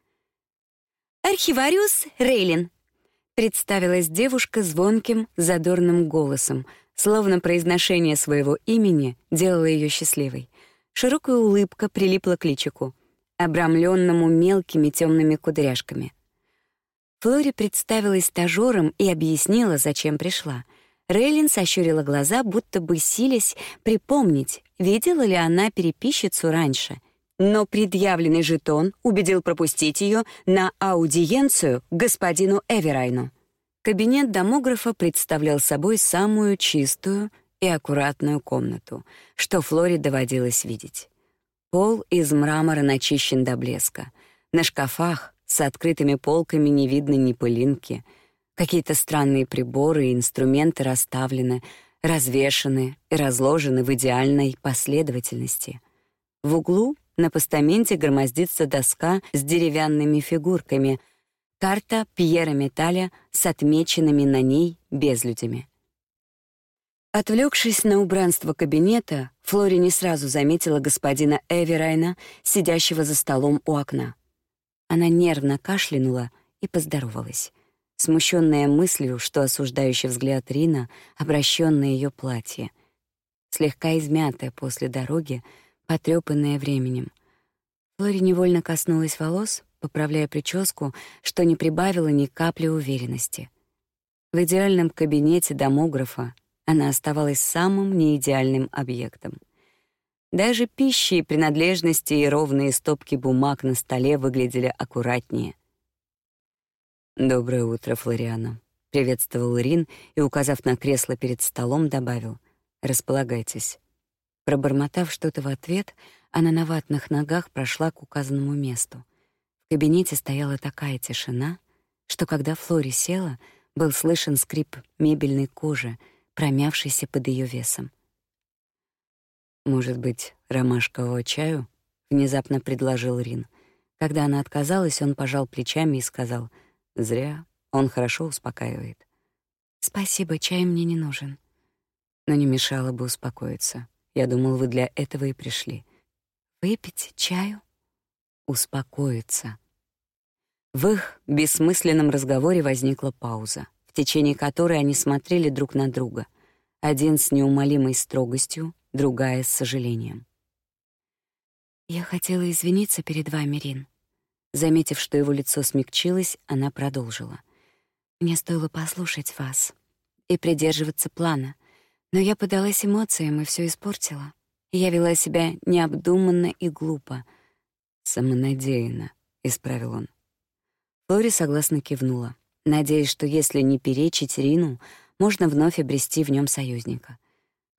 «Архивариус Рейлин», — представилась девушка звонким, задорным голосом — Словно произношение своего имени делало ее счастливой. Широкая улыбка прилипла к личику, обрамленному мелкими темными кудряшками. Флори представилась стажером и объяснила, зачем пришла. Рейлин сощурила глаза, будто бы силясь припомнить, видела ли она переписчицу раньше. Но предъявленный жетон убедил пропустить ее на аудиенцию господину Эверайну. Кабинет домографа представлял собой самую чистую и аккуратную комнату, что Флоре доводилось видеть. Пол из мрамора начищен до блеска. На шкафах с открытыми полками не видно ни пылинки. Какие-то странные приборы и инструменты расставлены, развешаны и разложены в идеальной последовательности. В углу на постаменте громоздится доска с деревянными фигурками — Карта Пьера Металя с отмеченными на ней безлюдями. Отвлекшись на убранство кабинета, Флори не сразу заметила господина Эверайна, сидящего за столом у окна. Она нервно кашлянула и поздоровалась, смущенная мыслью, что осуждающий взгляд Рина обращен на ее платье, слегка измятое после дороги, потрепанное временем. Флори невольно коснулась волос, поправляя прическу, что не прибавило ни капли уверенности. В идеальном кабинете домографа она оставалась самым неидеальным объектом. Даже пищи и принадлежности и ровные стопки бумаг на столе выглядели аккуратнее. «Доброе утро, Флориана», — приветствовал Рин и, указав на кресло перед столом, добавил «Располагайтесь». Пробормотав что-то в ответ, она на ватных ногах прошла к указанному месту — в кабинете стояла такая тишина, что когда Флори села, был слышен скрип мебельной кожи, промявшейся под ее весом. «Может быть, ромашкового чаю?» — внезапно предложил Рин. Когда она отказалась, он пожал плечами и сказал, «Зря, он хорошо успокаивает». «Спасибо, чай мне не нужен». Но не мешало бы успокоиться. Я думал, вы для этого и пришли. «Выпить чаю?» успокоиться. В их бессмысленном разговоре возникла пауза, в течение которой они смотрели друг на друга, один с неумолимой строгостью, другая с сожалением. «Я хотела извиниться перед вами, Рин». Заметив, что его лицо смягчилось, она продолжила. «Мне стоило послушать вас и придерживаться плана, но я подалась эмоциям и все испортила. Я вела себя необдуманно и глупо — «Самонадеянно», — исправил он. Флори согласно кивнула, надеясь, что если не перечить Рину, можно вновь обрести в нем союзника.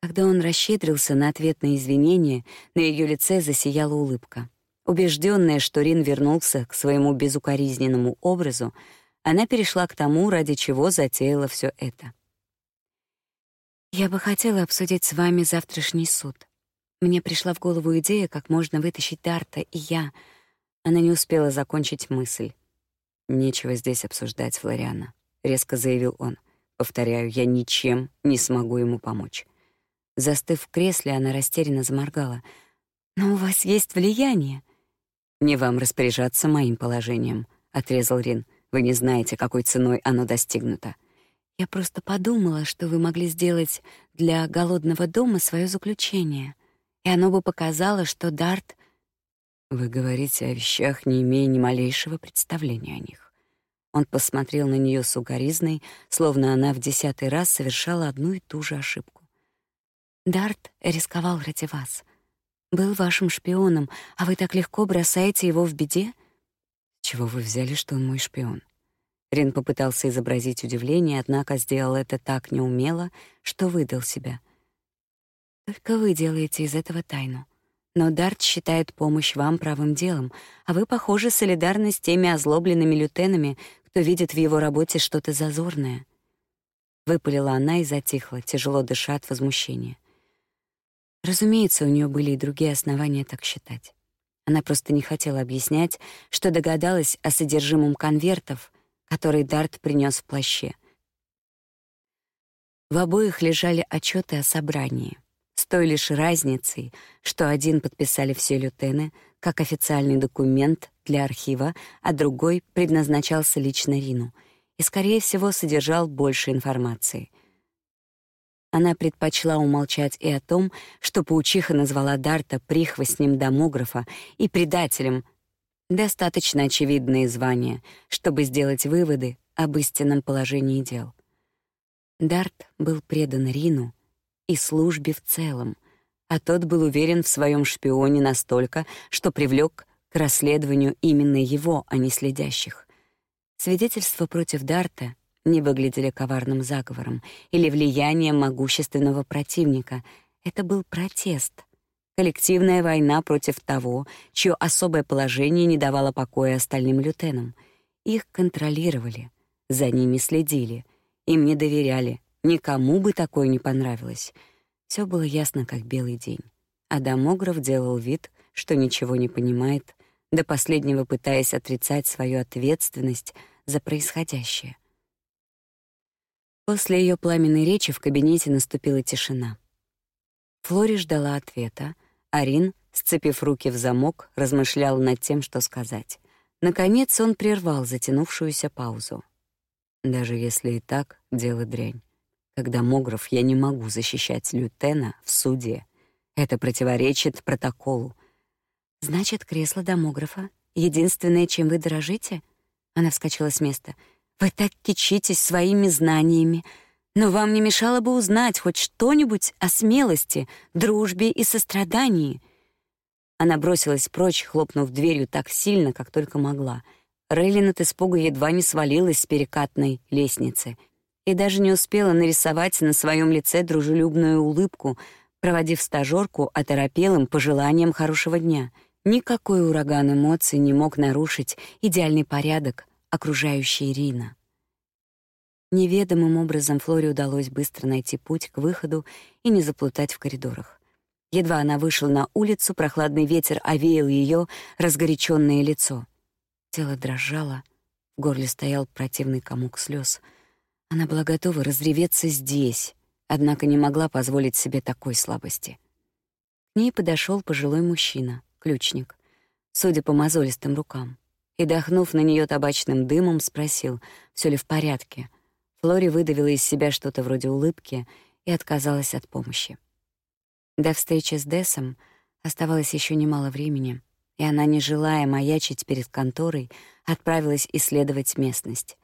Когда он расщедрился на ответные извинения, на ее лице засияла улыбка. Убежденная, что Рин вернулся к своему безукоризненному образу, она перешла к тому, ради чего затеяла все это. «Я бы хотела обсудить с вами завтрашний суд», мне пришла в голову идея, как можно вытащить Дарта, и я... Она не успела закончить мысль. «Нечего здесь обсуждать, Флориана», — резко заявил он. «Повторяю, я ничем не смогу ему помочь». Застыв в кресле, она растерянно заморгала. «Но у вас есть влияние». «Не вам распоряжаться моим положением», — отрезал Рин. «Вы не знаете, какой ценой оно достигнуто». «Я просто подумала, что вы могли сделать для голодного дома свое заключение, и оно бы показало, что Дарт...» «Вы говорите о вещах, не имея ни малейшего представления о них». Он посмотрел на нее с укоризной, словно она в десятый раз совершала одну и ту же ошибку. «Дарт рисковал ради вас был вашим шпионом, а вы так легко бросаете его в беде? Чего вы взяли, что он мой шпион? Рин попытался изобразить удивление, однако сделал это так неумело, что выдал себя. Только вы делаете из этого тайну. Но Дарт считает помощь вам правым делом, а вы, похоже, солидарны с теми озлобленными лютенами, кто видит в его работе что-то зазорное. Выпалила она и затихла, тяжело дыша от возмущения. Разумеется, у нее были и другие основания так считать. Она просто не хотела объяснять, что догадалась о содержимом конвертов, который Дарт принес в плаще. В обоих лежали отчеты о собрании, с той лишь разницей, что один подписали все лютены как официальный документ для архива, а другой предназначался лично Рину и, скорее всего, содержал больше информации — она предпочла умолчать и о том, что паучиха назвала Дарта прихвостнем домографа и предателем. Достаточно очевидные звания, чтобы сделать выводы об истинном положении дел. Дарт был предан Рину и службе в целом, а тот был уверен в своем шпионе настолько, что привлек к расследованию именно его, а не следящих. Свидетельства против Дарта не выглядели коварным заговором или влиянием могущественного противника. Это был протест. Коллективная война против того, чье особое положение не давало покоя остальным лютенам. Их контролировали, за ними следили, им не доверяли, никому бы такое не понравилось. Все было ясно, как белый день. А домограф делал вид, что ничего не понимает, до последнего пытаясь отрицать свою ответственность за происходящее — После ее пламенной речи в кабинете наступила тишина. Флори ждала ответа, а Рин, сцепив руки в замок, размышлял над тем, что сказать. Наконец он прервал затянувшуюся паузу. Даже если и так, дело дрянь. Когда Могров я не могу защищать Лютена в суде. Это противоречит протоколу. Значит, кресло домографа — единственное, чем вы дорожите? Она вскочила с места — вы так кичитесь своими знаниями, но вам не мешало бы узнать хоть что-нибудь о смелости, дружбе и сострадании. Она бросилась прочь, хлопнув дверью так сильно, как только могла. Рейлин от испуга едва не свалилась с перекатной лестницы и даже не успела нарисовать на своем лице дружелюбную улыбку, проводив стажёрку оторопелым пожеланием хорошего дня. Никакой ураган эмоций не мог нарушить идеальный порядок, окружающей Рина. Неведомым образом Флоре удалось быстро найти путь к выходу и не заплутать в коридорах. Едва она вышла на улицу, прохладный ветер овеял ее разгоряченное лицо. Тело дрожало, в горле стоял противный комок слез. Она была готова разреветься здесь, однако не могла позволить себе такой слабости. К ней подошел пожилой мужчина, ключник, судя по мозолистым рукам и, дохнув на нее табачным дымом, спросил, все ли в порядке. Флори выдавила из себя что-то вроде улыбки и отказалась от помощи. До встречи с Десом оставалось еще немало времени, и она, не желая маячить перед конторой, отправилась исследовать местность.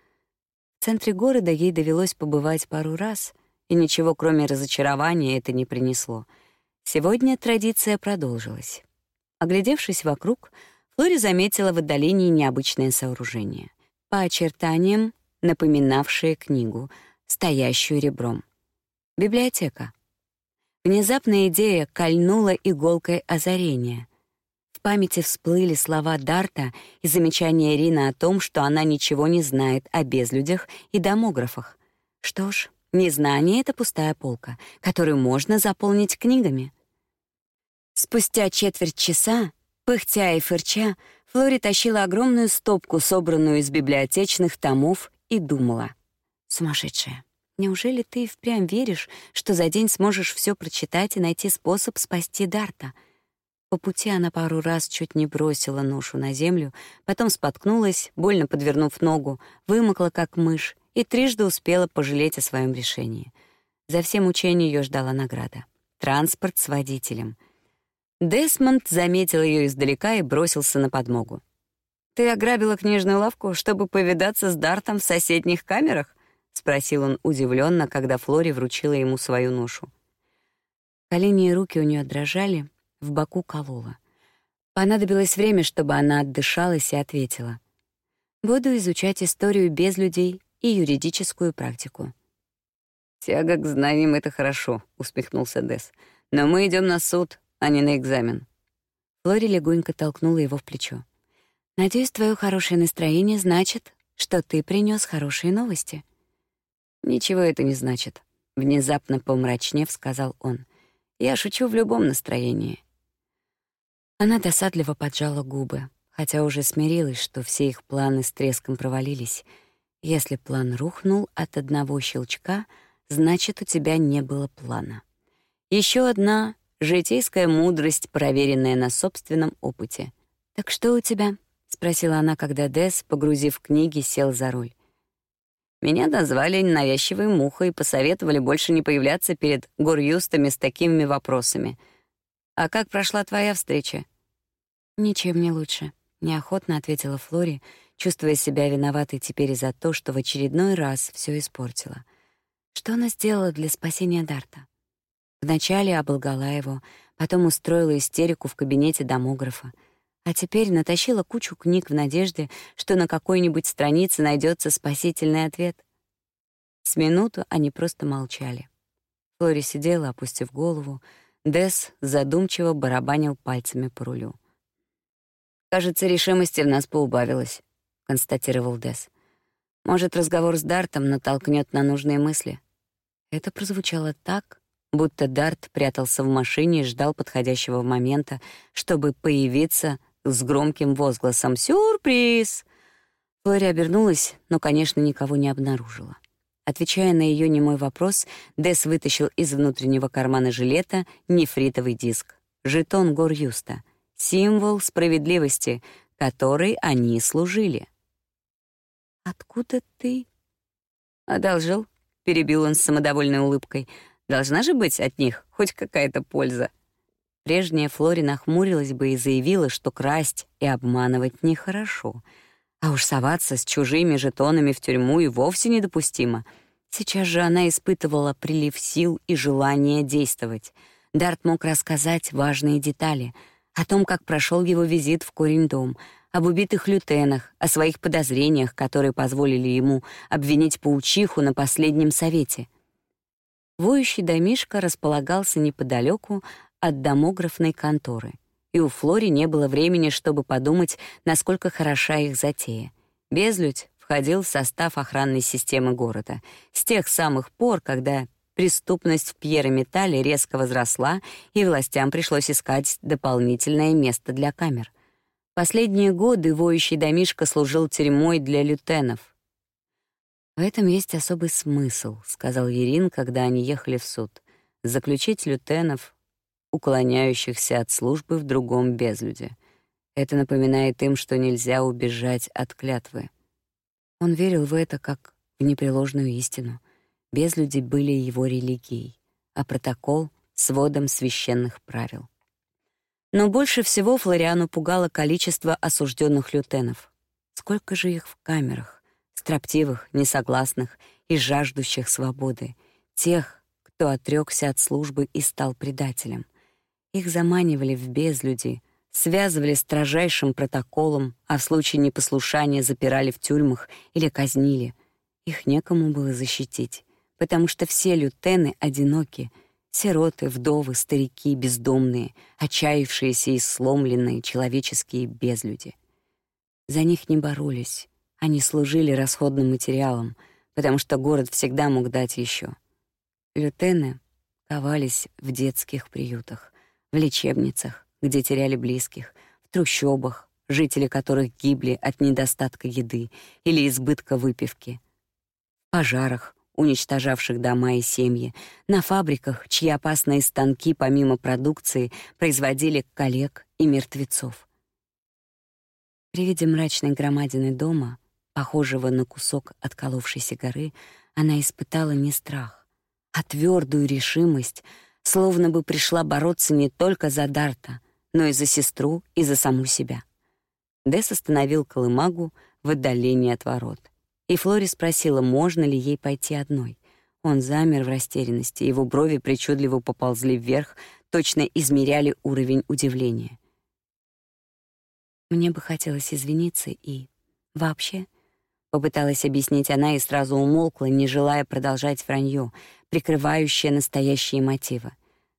В центре города ей довелось побывать пару раз, и ничего, кроме разочарования, это не принесло. Сегодня традиция продолжилась. Оглядевшись вокруг, Флори заметила в отдалении необычное сооружение. По очертаниям напоминавшее книгу, стоящую ребром. Библиотека. Внезапная идея кольнула иголкой озарения. В памяти всплыли слова Дарта и замечание Ирины о том, что она ничего не знает о безлюдях и домографах. Что ж, незнание — это пустая полка, которую можно заполнить книгами. Спустя четверть часа Пыхтя и фырча, Флори тащила огромную стопку, собранную из библиотечных томов, и думала. «Сумасшедшая, неужели ты впрямь веришь, что за день сможешь все прочитать и найти способ спасти Дарта?» По пути она пару раз чуть не бросила ношу на землю, потом споткнулась, больно подвернув ногу, вымокла как мышь и трижды успела пожалеть о своем решении. За все мучения ее ждала награда — транспорт с водителем. Десмонд заметил ее издалека и бросился на подмогу. «Ты ограбила книжную лавку, чтобы повидаться с Дартом в соседних камерах?» — спросил он удивленно, когда Флори вручила ему свою ношу. Колени и руки у нее дрожали, в боку колола. Понадобилось время, чтобы она отдышалась и ответила. «Буду изучать историю без людей и юридическую практику». «Тяга к знаниям — это хорошо», — усмехнулся Дес. «Но мы идем на суд, а не на экзамен». Флори легонько толкнула его в плечо. «Надеюсь, твое хорошее настроение значит, что ты принес хорошие новости». «Ничего это не значит», — внезапно помрачнев сказал он. «Я шучу в любом настроении. Она досадливо поджала губы, хотя уже смирилась, что все их планы с треском провалились. Если план рухнул от одного щелчка, значит, у тебя не было плана. Еще одна житейская мудрость, проверенная на собственном опыте. «Так что у тебя?» — спросила она, когда Дес, погрузив книги, сел за руль. Меня назвали навязчивой мухой и посоветовали больше не появляться перед горюстами с такими вопросами — «А как прошла твоя встреча?» «Ничем не лучше», — неохотно ответила Флори, чувствуя себя виноватой теперь из-за то, что в очередной раз все испортила. Что она сделала для спасения Дарта? Вначале оболгала его, потом устроила истерику в кабинете домографа, а теперь натащила кучу книг в надежде, что на какой-нибудь странице найдется спасительный ответ. С минуту они просто молчали. Флори сидела, опустив голову, Дес задумчиво барабанил пальцами по рулю. «Кажется, решимости в нас поубавилось», — констатировал Дес. «Может, разговор с Дартом натолкнет на нужные мысли?» Это прозвучало так, будто Дарт прятался в машине и ждал подходящего момента, чтобы появиться с громким возгласом «Сюрприз!». Флори обернулась, но, конечно, никого не обнаружила. Отвечая на ее немой вопрос, Дес вытащил из внутреннего кармана жилета нефритовый диск. Жетон Гор-Юста. Символ справедливости, которой они служили. «Откуда ты?» «Одолжил», — перебил он с самодовольной улыбкой. «Должна же быть от них хоть какая-то польза». Прежняя Флори нахмурилась бы и заявила, что красть и обманывать нехорошо — а уж соваться с чужими жетонами в тюрьму и вовсе недопустимо. Сейчас же она испытывала прилив сил и желание действовать. Дарт мог рассказать важные детали о том, как прошел его визит в Корень-дом, об убитых лютенах, о своих подозрениях, которые позволили ему обвинить паучиху на последнем совете. Воющий домишко располагался неподалеку от домографной конторы — и у Флори не было времени, чтобы подумать, насколько хороша их затея. Безлюдь входил в состав охранной системы города с тех самых пор, когда преступность в Пьерометалле резко возросла, и властям пришлось искать дополнительное место для камер. Последние годы воющий домишко служил тюрьмой для лютенов. «В этом есть особый смысл», — сказал Ерин, когда они ехали в суд. «Заключить лютенов уклоняющихся от службы в другом безлюде. Это напоминает им, что нельзя убежать от клятвы. Он верил в это как в непреложную истину. Безлюди были его религией, а протокол — сводом священных правил. Но больше всего Флориану пугало количество осужденных лютенов. Сколько же их в камерах, строптивых, несогласных и жаждущих свободы, тех, кто отрекся от службы и стал предателем. Их заманивали в безлюди, связывали строжайшим протоколом, а в случае непослушания запирали в тюрьмах или казнили. Их некому было защитить, потому что все лютены одиноки, сироты, вдовы, старики, бездомные, отчаявшиеся и сломленные человеческие безлюди. За них не боролись, они служили расходным материалом, потому что город всегда мог дать еще. Лютены ковались в детских приютах, в лечебницах, где теряли близких, в трущобах, жители которых гибли от недостатка еды или избытка выпивки, в пожарах, уничтожавших дома и семьи, на фабриках, чьи опасные станки помимо продукции производили коллег и мертвецов. При виде мрачной громадины дома, похожего на кусок отколовшейся горы, она испытала не страх, а твердую решимость, словно бы пришла бороться не только за Дарта, но и за сестру, и за саму себя. Дес остановил колымагу в отдалении от ворот. И Флори спросила, можно ли ей пойти одной. Он замер в растерянности, его брови причудливо поползли вверх, точно измеряли уровень удивления. Мне бы хотелось извиниться и вообще попыталась объяснить она и сразу умолкла, не желая продолжать вранье, прикрывающее настоящие мотивы.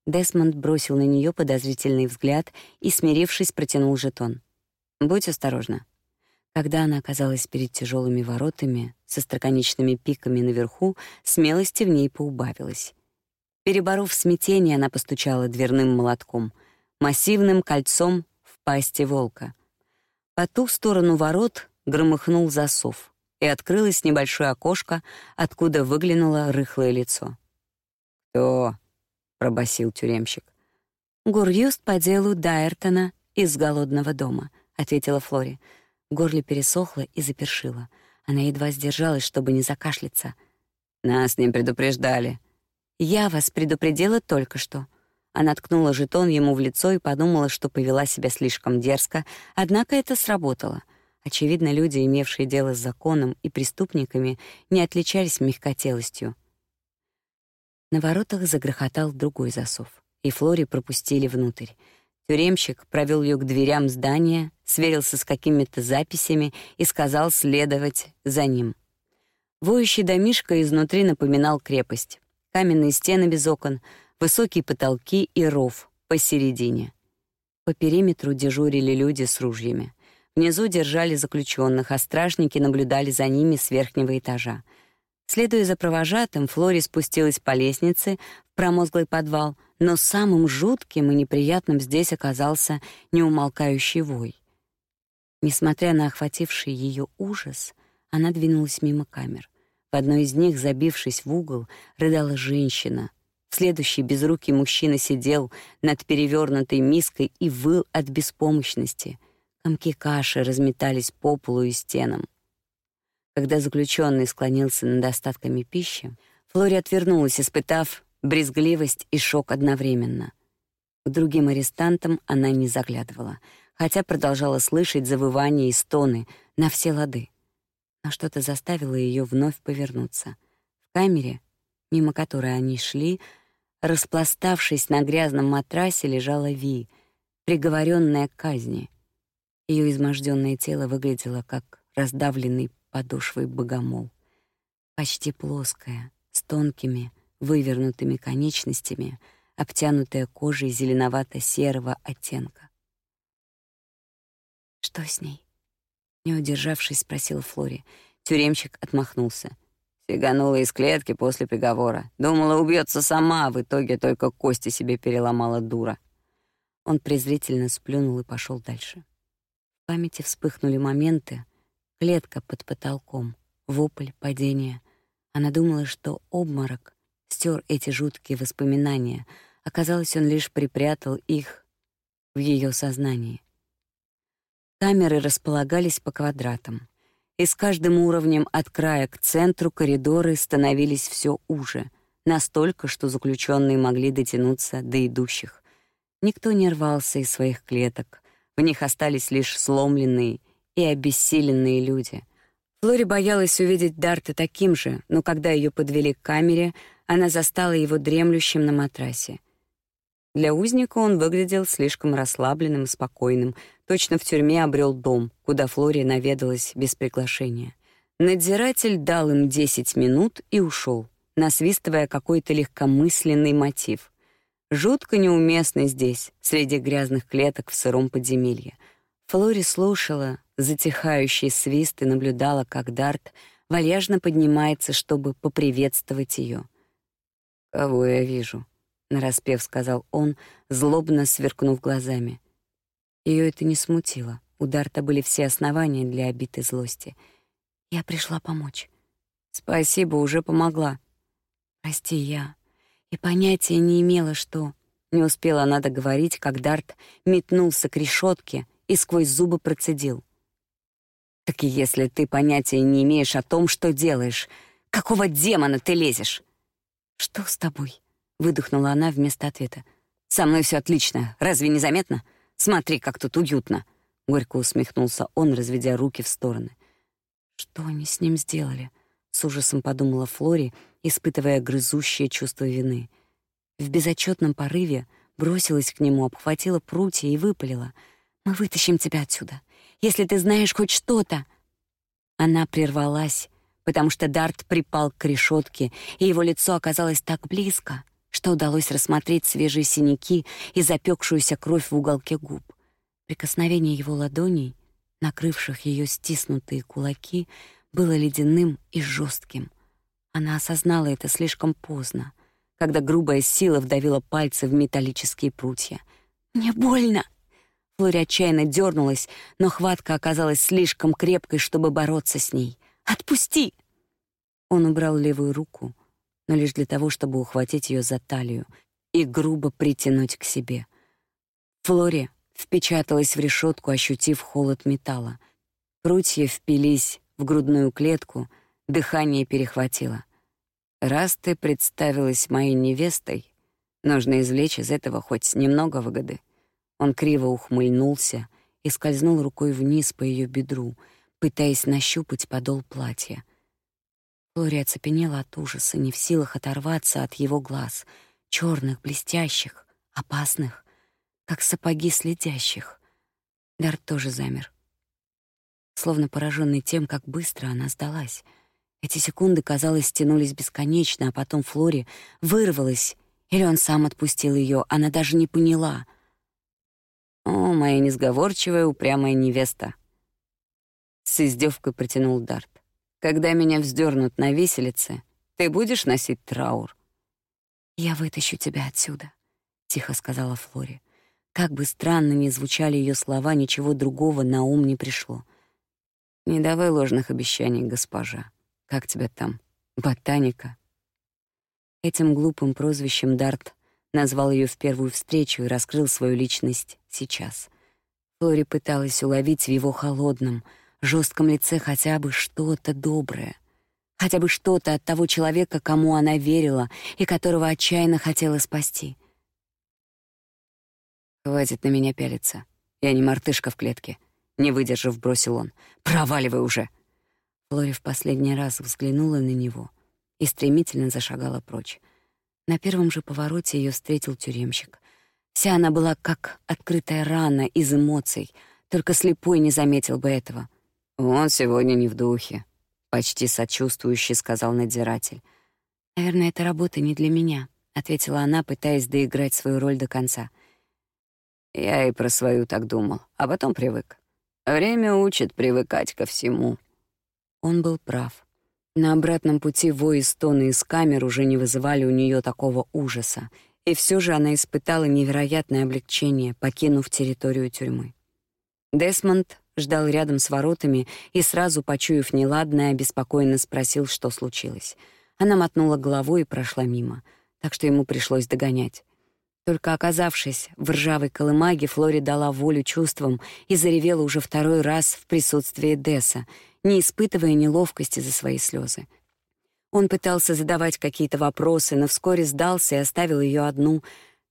Десмонд бросил на нее подозрительный взгляд и, смирившись, протянул жетон. Будь осторожна. Когда она оказалась перед тяжелыми воротами со строконечными пиками наверху, смелости в ней поубавилось. Переборов смятение, она постучала дверным молотком, массивным кольцом в пасти волка. По ту сторону ворот громыхнул засов, и открылось небольшое окошко, откуда выглянуло рыхлое лицо. «Кто?» — пробасил тюремщик. «Гурьюст по делу Дайертона из голодного дома», — ответила Флори. Горле пересохло и запершило. Она едва сдержалась, чтобы не закашляться. «Нас не предупреждали». «Я вас предупредила только что». Она ткнула жетон ему в лицо и подумала, что повела себя слишком дерзко, однако это сработало. Очевидно, люди, имевшие дело с законом и преступниками, не отличались мягкотелостью. На воротах загрохотал другой засов, и Флори пропустили внутрь. Тюремщик провел ее к дверям здания, сверился с какими-то записями и сказал следовать за ним. Воющий домишко изнутри напоминал крепость. Каменные стены без окон, высокие потолки и ров посередине. По периметру дежурили люди с ружьями. Внизу держали заключенных, а стражники наблюдали за ними с верхнего этажа. Следуя за провожатым, Флори спустилась по лестнице в промозглый подвал, но самым жутким и неприятным здесь оказался неумолкающий вой. Несмотря на охвативший ее ужас, она двинулась мимо камер. В одной из них, забившись в угол, рыдала женщина. В следующей безрукий мужчина сидел над перевернутой миской и выл от беспомощности. Комки каши разметались по полу и стенам. Когда заключенный склонился над остатками пищи, Флори отвернулась, испытав брезгливость и шок одновременно. К другим арестантам она не заглядывала, хотя продолжала слышать завывания и стоны на все лады. Но что-то заставило ее вновь повернуться. В камере, мимо которой они шли, распластавшись на грязном матрасе, лежала Ви, приговоренная к казни. Ее изможденное тело выглядело как раздавленный подошвой богомол. Почти плоская, с тонкими, вывернутыми конечностями, обтянутая кожей зеленовато-серого оттенка. «Что с ней?» Не удержавшись, спросил Флори. Тюремщик отмахнулся. Сиганула из клетки после приговора. Думала, убьется сама, в итоге только кости себе переломала дура. Он презрительно сплюнул и пошел дальше. Памяти вспыхнули моменты, Клетка под потолком, вопль, падение. Она думала, что обморок стер эти жуткие воспоминания. Оказалось, он лишь припрятал их в ее сознании. Камеры располагались по квадратам, и с каждым уровнем от края к центру коридоры становились все уже, настолько, что заключенные могли дотянуться до идущих. Никто не рвался из своих клеток, в них остались лишь сломленные и обессиленные люди. Флори боялась увидеть Дарта таким же, но когда ее подвели к камере, она застала его дремлющим на матрасе. Для узника он выглядел слишком расслабленным и спокойным, точно в тюрьме обрел дом, куда Флори наведалась без приглашения. Надзиратель дал им 10 минут и ушел, насвистывая какой-то легкомысленный мотив. Жутко неуместно здесь, среди грязных клеток в сыром подземелье. Флори слушала, затихающий свист и наблюдала, как Дарт вальяжно поднимается, чтобы поприветствовать ее. «Кого я вижу?» — нараспев сказал он, злобно сверкнув глазами. Ее это не смутило. У Дарта были все основания для обитой злости. «Я пришла помочь». «Спасибо, уже помогла», Прости, я и понятия не имела, что... Не успела она договорить, как Дарт метнулся к решетке и сквозь зубы процедил. «Так и если ты понятия не имеешь о том, что делаешь, какого демона ты лезешь?» «Что с тобой?» — выдохнула она вместо ответа. «Со мной все отлично. Разве не заметно? Смотри, как тут уютно!» Горько усмехнулся он, разведя руки в стороны. «Что они с ним сделали?» — с ужасом подумала Флори, испытывая грызущее чувство вины. В безотчетном порыве бросилась к нему, обхватила прутья и выпалила. «Мы вытащим тебя отсюда, если ты знаешь хоть что-то!» Она прервалась, потому что Дарт припал к решетке, и его лицо оказалось так близко, что удалось рассмотреть свежие синяки и запекшуюся кровь в уголке губ. Прикосновение его ладоней, накрывших ее стиснутые кулаки, было ледяным и жестким. Она осознала это слишком поздно, когда грубая сила вдавила пальцы в металлические прутья. «Мне больно!» Флори отчаянно дернулась, но хватка оказалась слишком крепкой, чтобы бороться с ней. «Отпусти!» Он убрал левую руку, но лишь для того, чтобы ухватить ее за талию и грубо притянуть к себе. Флори впечаталась в решетку, ощутив холод металла. Прутья впились в грудную клетку, дыхание перехватило. «Раз ты представилась моей невестой, нужно извлечь из этого хоть немного выгоды». Он криво ухмыльнулся и скользнул рукой вниз по ее бедру, пытаясь нащупать подол платья. Флори оцепенела от ужаса, не в силах оторваться от его глаз, черных, блестящих, опасных, как сапоги следящих. Дар тоже замер, словно пораженный тем, как быстро она сдалась. Эти секунды, казалось, тянулись бесконечно, а потом Флори вырвалась, или он сам отпустил ее, она даже не поняла. «О, моя несговорчивая, упрямая невеста!» С издевкой протянул Дарт. Когда меня вздернут на виселице, ты будешь носить траур. Я вытащу тебя отсюда, тихо сказала Флори. Как бы странно ни звучали ее слова, ничего другого на ум не пришло. Не давай ложных обещаний, госпожа. Как тебя там? Ботаника. Этим глупым прозвищем Дарт назвал ее в первую встречу и раскрыл свою личность сейчас. Флори пыталась уловить в его холодном, жестком лице хотя бы что-то доброе, хотя бы что-то от того человека, кому она верила и которого отчаянно хотела спасти. «Хватит на меня пялиться. Я не мартышка в клетке», — не выдержав, бросил он. «Проваливай уже!» Флори в последний раз взглянула на него и стремительно зашагала прочь. На первом же повороте ее встретил тюремщик. Вся она была как открытая рана из эмоций, только слепой не заметил бы этого. «Он сегодня не в духе», — почти сочувствующе сказал надзиратель. «Наверное, эта работа не для меня», — ответила она, пытаясь доиграть свою роль до конца. «Я и про свою так думал, а потом привык. Время учит привыкать ко всему». Он был прав. На обратном пути вой и стоны из камер уже не вызывали у нее такого ужаса, и все же она испытала невероятное облегчение, покинув территорию тюрьмы. Десмонд ждал рядом с воротами и сразу, почуяв неладное, беспокойно спросил, что случилось. Она мотнула головой и прошла мимо, так что ему пришлось догонять. Только оказавшись в ржавой колымаге, Флори дала волю чувствам и заревела уже второй раз в присутствии Десса, не испытывая неловкости за свои слезы. Он пытался задавать какие-то вопросы, но вскоре сдался и оставил ее одну,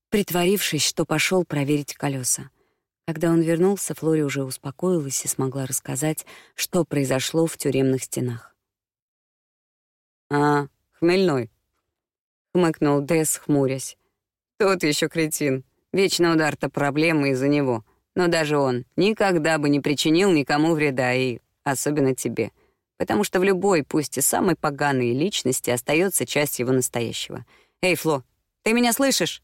притворившись, что пошел проверить колеса. Когда он вернулся, Флори уже успокоилась и смогла рассказать, что произошло в тюремных стенах. «А, хмельной», — хмыкнул Дэс, хмурясь. «Тот еще кретин. Вечно удар-то проблемы из-за него. Но даже он никогда бы не причинил никому вреда, и особенно тебе. Потому что в любой, пусть и самой поганой личности, остается часть его настоящего. Эй, Фло, ты меня слышишь?»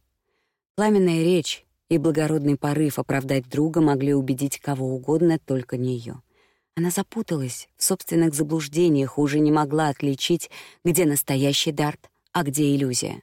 Пламенная речь, и благородный порыв оправдать друга могли убедить кого угодно, только не ее. Она запуталась в собственных заблуждениях, уже не могла отличить, где настоящий Дарт, а где иллюзия.